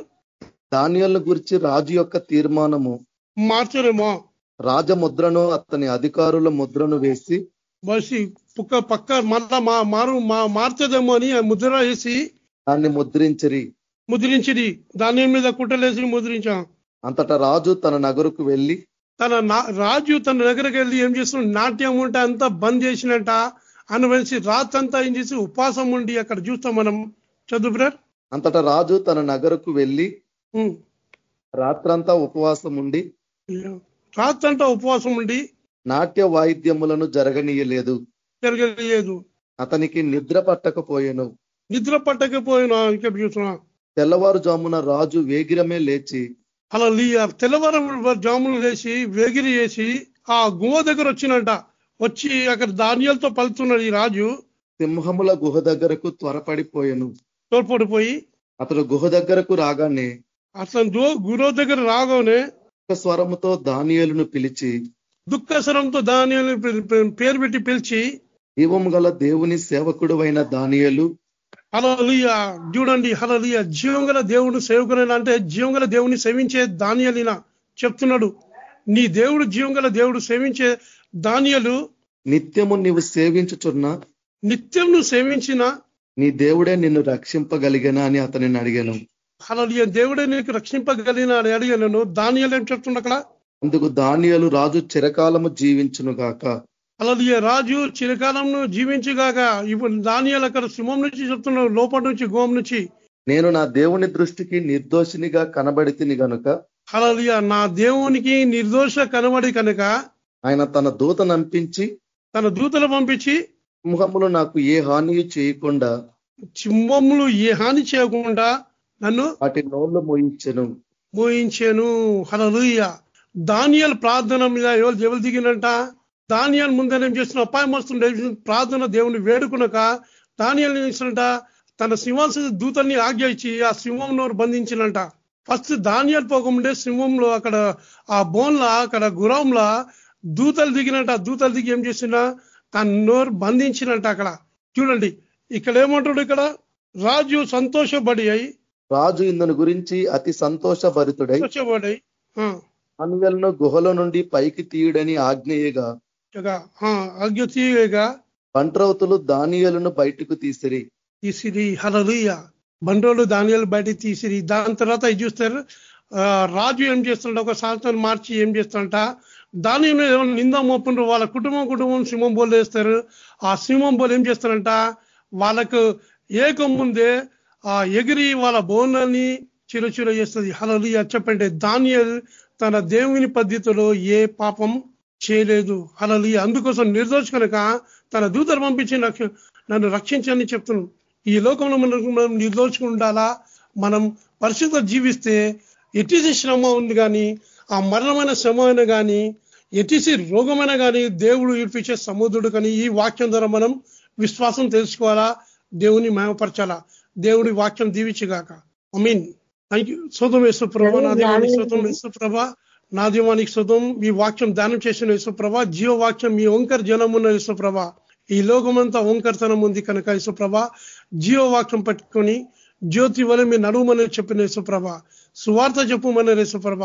దానియలను గురించి రాజు యొక్క తీర్మానము. మార్చరేమో రాజముద్రను అతని అధికారుల ముద్రను వేసి బసి పుక్క పక్క మళ్ళా మా మారు మా మారుతుందేమో అని ముద్ర వేసి దాన్ని ముద్రించిరి. ముద్రించిది దాని మీద కుట్టలేసి ముద్రించాం. అంతటా రాజు తన నగరుకు వెళ్ళి తన రాజు తన దగ్గరికి వెళ్ళి ఏం చేస్తున్నాడు? నాట్యం ఉంటే అంతా బంద్ చేసినట్ట అనువలిసి రాత్రంతా ఏం చేసి ఉపాసం ఉండి అక్కడ చూస్తాం మనం. చదువు బ్రదర్. అంతటా రాజు తన నగరుకు వెళ్ళి. రాత్రంతా ఉపవాసం ఉండి రాత్రంతా ఉపవాసం ఉండి నాట్య వాయిద్యములను జరగనీయలేదు. జరగలేదు అతనికి నిద్ర పట్టకపోయెను. నిద్ర పట్టకపోయినా ఇక్కడ చూస్తున్నా. తెల్లవారుజామున రాజు వేగిరమే లేచి అలా తెల్లవారం జాములు వేసి వేగిరి చేసి ఆ గుహ దగ్గర వచ్చినట్ట వచ్చి అక్కడ ధాన్యాలతో పలుతున్నాడు ఈ రాజు. సింహముల గుహ దగ్గరకు త్వరపడిపోయెను. తోడ్పడిపోయి అతడు గుహ దగ్గరకు రాగానే అతను గురువు దగ్గర రాగానే స్వరముతో దానియేలును పిలిచి దుఃఖస్వరంతో ధాన్యాలు పేరు పెట్టి పిలిచి జీవము గల దేవుని సేవకుడు అయిన దానియేలు. హలలియ చూడండి హలలియ జీవం గల దేవుడు సేవకునైనా అంటే జీవం గల దేవుని సేవించే ధాన్యాలిన చెప్తున్నాడు. నీ దేవుడు జీవం గల దేవుడు సేవించే ధాన్యాలు నిత్యము నీవు సేవించుచున్న నిత్యం నువ్వు సేవించిన నీ దేవుడే నిన్ను రక్షింపగలిగనా అని అతనిని అడిగాను. హలలియ దేవుడే నీకు రక్షింపగలిగిన అని అడిగాను ధాన్యాలు ఏం చెప్తుండ అక్కడ? అందుకు దానియేలు రాజు చిరకాలము జీవించును గాక. హలలియ రాజు చిరకాలంను జీవించుగాక. ఇప్పుడు ధాన్యాలు అక్కడ సింహం నుంచి చెప్తున్నాడు. లోపల నుంచి గోం నుంచి. నేను నా దేవుని దృష్టికి నిర్దోషినిగా కనబడితిని గనుక. హలలియ నా దేవునికి నిర్దోష కనబడి కనుక ఆయన తన దూత నంపించి తన దూతలు పంపించి సింహములు నాకు ఏ హాని చేయకుండా సింహములు ఏ హాని చేయకుండా నన్ను వాటి నోళ్ళు మోయించెను. మోయించాను. హలలుయ దానియల్ ప్రార్థన మీద ఎవరు ఎవరు దిగినంట? దానియాలు ఏం చేస్తున్న అపాయం వస్తుండే ప్రార్థన దేవుని వేడుకునక దానియాలు ఏం చేసినంట? తన సింహాస దూతల్ని ఆజ్ఞ ఇచ్చి ఆ సింహం నోరు బంధించినంట. ఫస్ట్ దానియాలు పోకముండే సింహంలో అక్కడ ఆ బోన్లా అక్కడ గురంలా దూతలు దిగినంట. దూతలు దిగి ఏం చేసినా? తన నోరు బంధించినంట అక్కడ. చూడండి ఇక్కడ ఏమంటాడు ఇక్కడ? రాజు సంతోషపడి అయి రాజు ఇందును గురించి అతి సంతోషభరితుడై దానియేలును గుహలో నుండి పైకి తీయుడని ఆజ్ఞేయగా ఆజ్ఞ తీయగా పంట్రౌతులు దానియేలును బయటకు తీసిరి. తీసిరి. హలలుయ బండోళ్ళు ధాన్యాలు బయట తీసిరి. దాని తర్వాత ఇది చూస్తారు ఆ, రాజు ఏం చేస్తుంట ఒక సంవత్సరం మార్చి ఏం చేస్తుంట దాని నింద మోపుండ్రు వాళ్ళ కుటుంబం కుటుంబం సింహం బోలు వేస్తారు. ఆ సింహం బోలు ఏం చేస్తారంట వాళ్ళకు ఏకం ముందే ఆ ఎగిరి వాళ్ళ బోనాన్ని చిరుచిరు చేస్తుంది. హలలుయ చెప్పండి దానియల్ తన దేవుని పద్ధతిలో ఏ పాపం చేయలేదు. హలలుయ అందుకోసం నిర్దోష కనుక తన దూతలు పంపించి నాకు నన్ను రక్షించని చెప్తున్నాను ఈ లోకంలో మనకు మనం నిర్దోషంగా ఉండాలా? మనం పరిశుద్ధ జీవిస్తే ఎటిసి శ్రమ ఉంది కానీ ఆ మరణమైన శ్రమ అయినా కానీ ఎటిసి రోగమైనా కానీ దేవుడు ఇడిపించే సముద్రుడు కానీ ఈ వాక్యం ద్వారా మనం విశ్వాసం తెలుసుకోవాలా? దేవుని మయపరచాలా దేవుడి వాక్యం దీవించగాక. ఐ మీన్ థ్యాంక్ యూ శోతం యేసుప్రభ నా దేవానికి శోతం యేసుప్రభ నా దీవానికి శోతం మీ వాక్యం దానం చేసిన యేసుప్రభ జీవ వాక్యం మీ ఓంకర్ జనమున్న యేసుప్రభ. ఈ లోకమంతా ఓంకర్తనం ఉంది కనుక యేసుప్రభ జీవ వాక్యం పట్టుకొని జ్యోతి వల్ల మీ నడుమని చెప్పిన యేసుప్రభ సువార్త చెప్పమని యేసుప్రభ.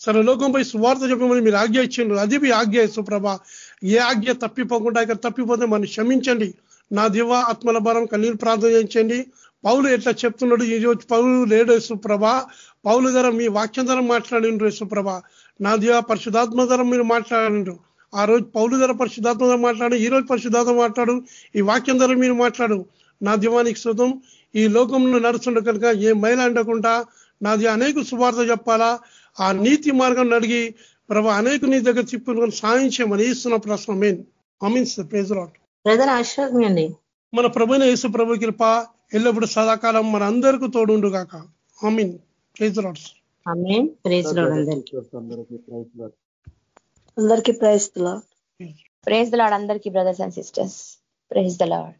సరే లోకంపై సువార్త చెప్పమని మీరు ఆజ్ఞ ఇచ్చిండ్రు. అది మీ ఆజ్ఞ యేసుప్రభ. ఏ ఆజ్ఞ తప్పిపోకుండా ఇక్కడ తప్పిపోతే మనం క్షమించండి. నా దివ ఆత్మల భారం కన్నీరు ప్రార్థన చేయించండి పౌలు ఎట్లా చెప్తున్నాడు? ఈ రోజు పౌలు లేడు యేసుప్రభ. పౌలు ధర మీ వాక్యం ధర మాట్లాడిండ్రు యేసుప్రభ. నా దివ పరిశుధాత్మ ధర మీరు మాట్లాడిండ్రు. ఆ రోజు పౌలు ధర పరిశుధాత్మ ధర మాట్లాడు ఈ రోజు పరిశుధాత్మ మాట్లాడు ఈ వాక్యం ధర మీరు మాట్లాడు. నా దివానికి శుతం ఈ లోకంలో నడుస్తుండ కనుక ఏ మైల అండకుండా నాది అనేక సువార్త చెప్పాలా? ఆ నీతి మార్గం అడిగి ప్రభా అనేక నీ దగ్గర తిప్పుకొని సాయం చేయమని ఇస్తున్న ప్రశ్న main amens praise Lord brother ఆశీర్వాదం అండి. మన ప్రభుైన యేసు ప్రభు కృప ఎల్లప్పుడు సదాకాలం మన అందరికీ తోడుండు కాక ఆమీన్. ప్రేజ్ లాట్స్ ఆమె ప్రేజ్ లోడ్ అందరికీ అందరికీ. ప్రైజ్. అందరికీ లాడ్ అందరికీ brothers and sisters praise the Lord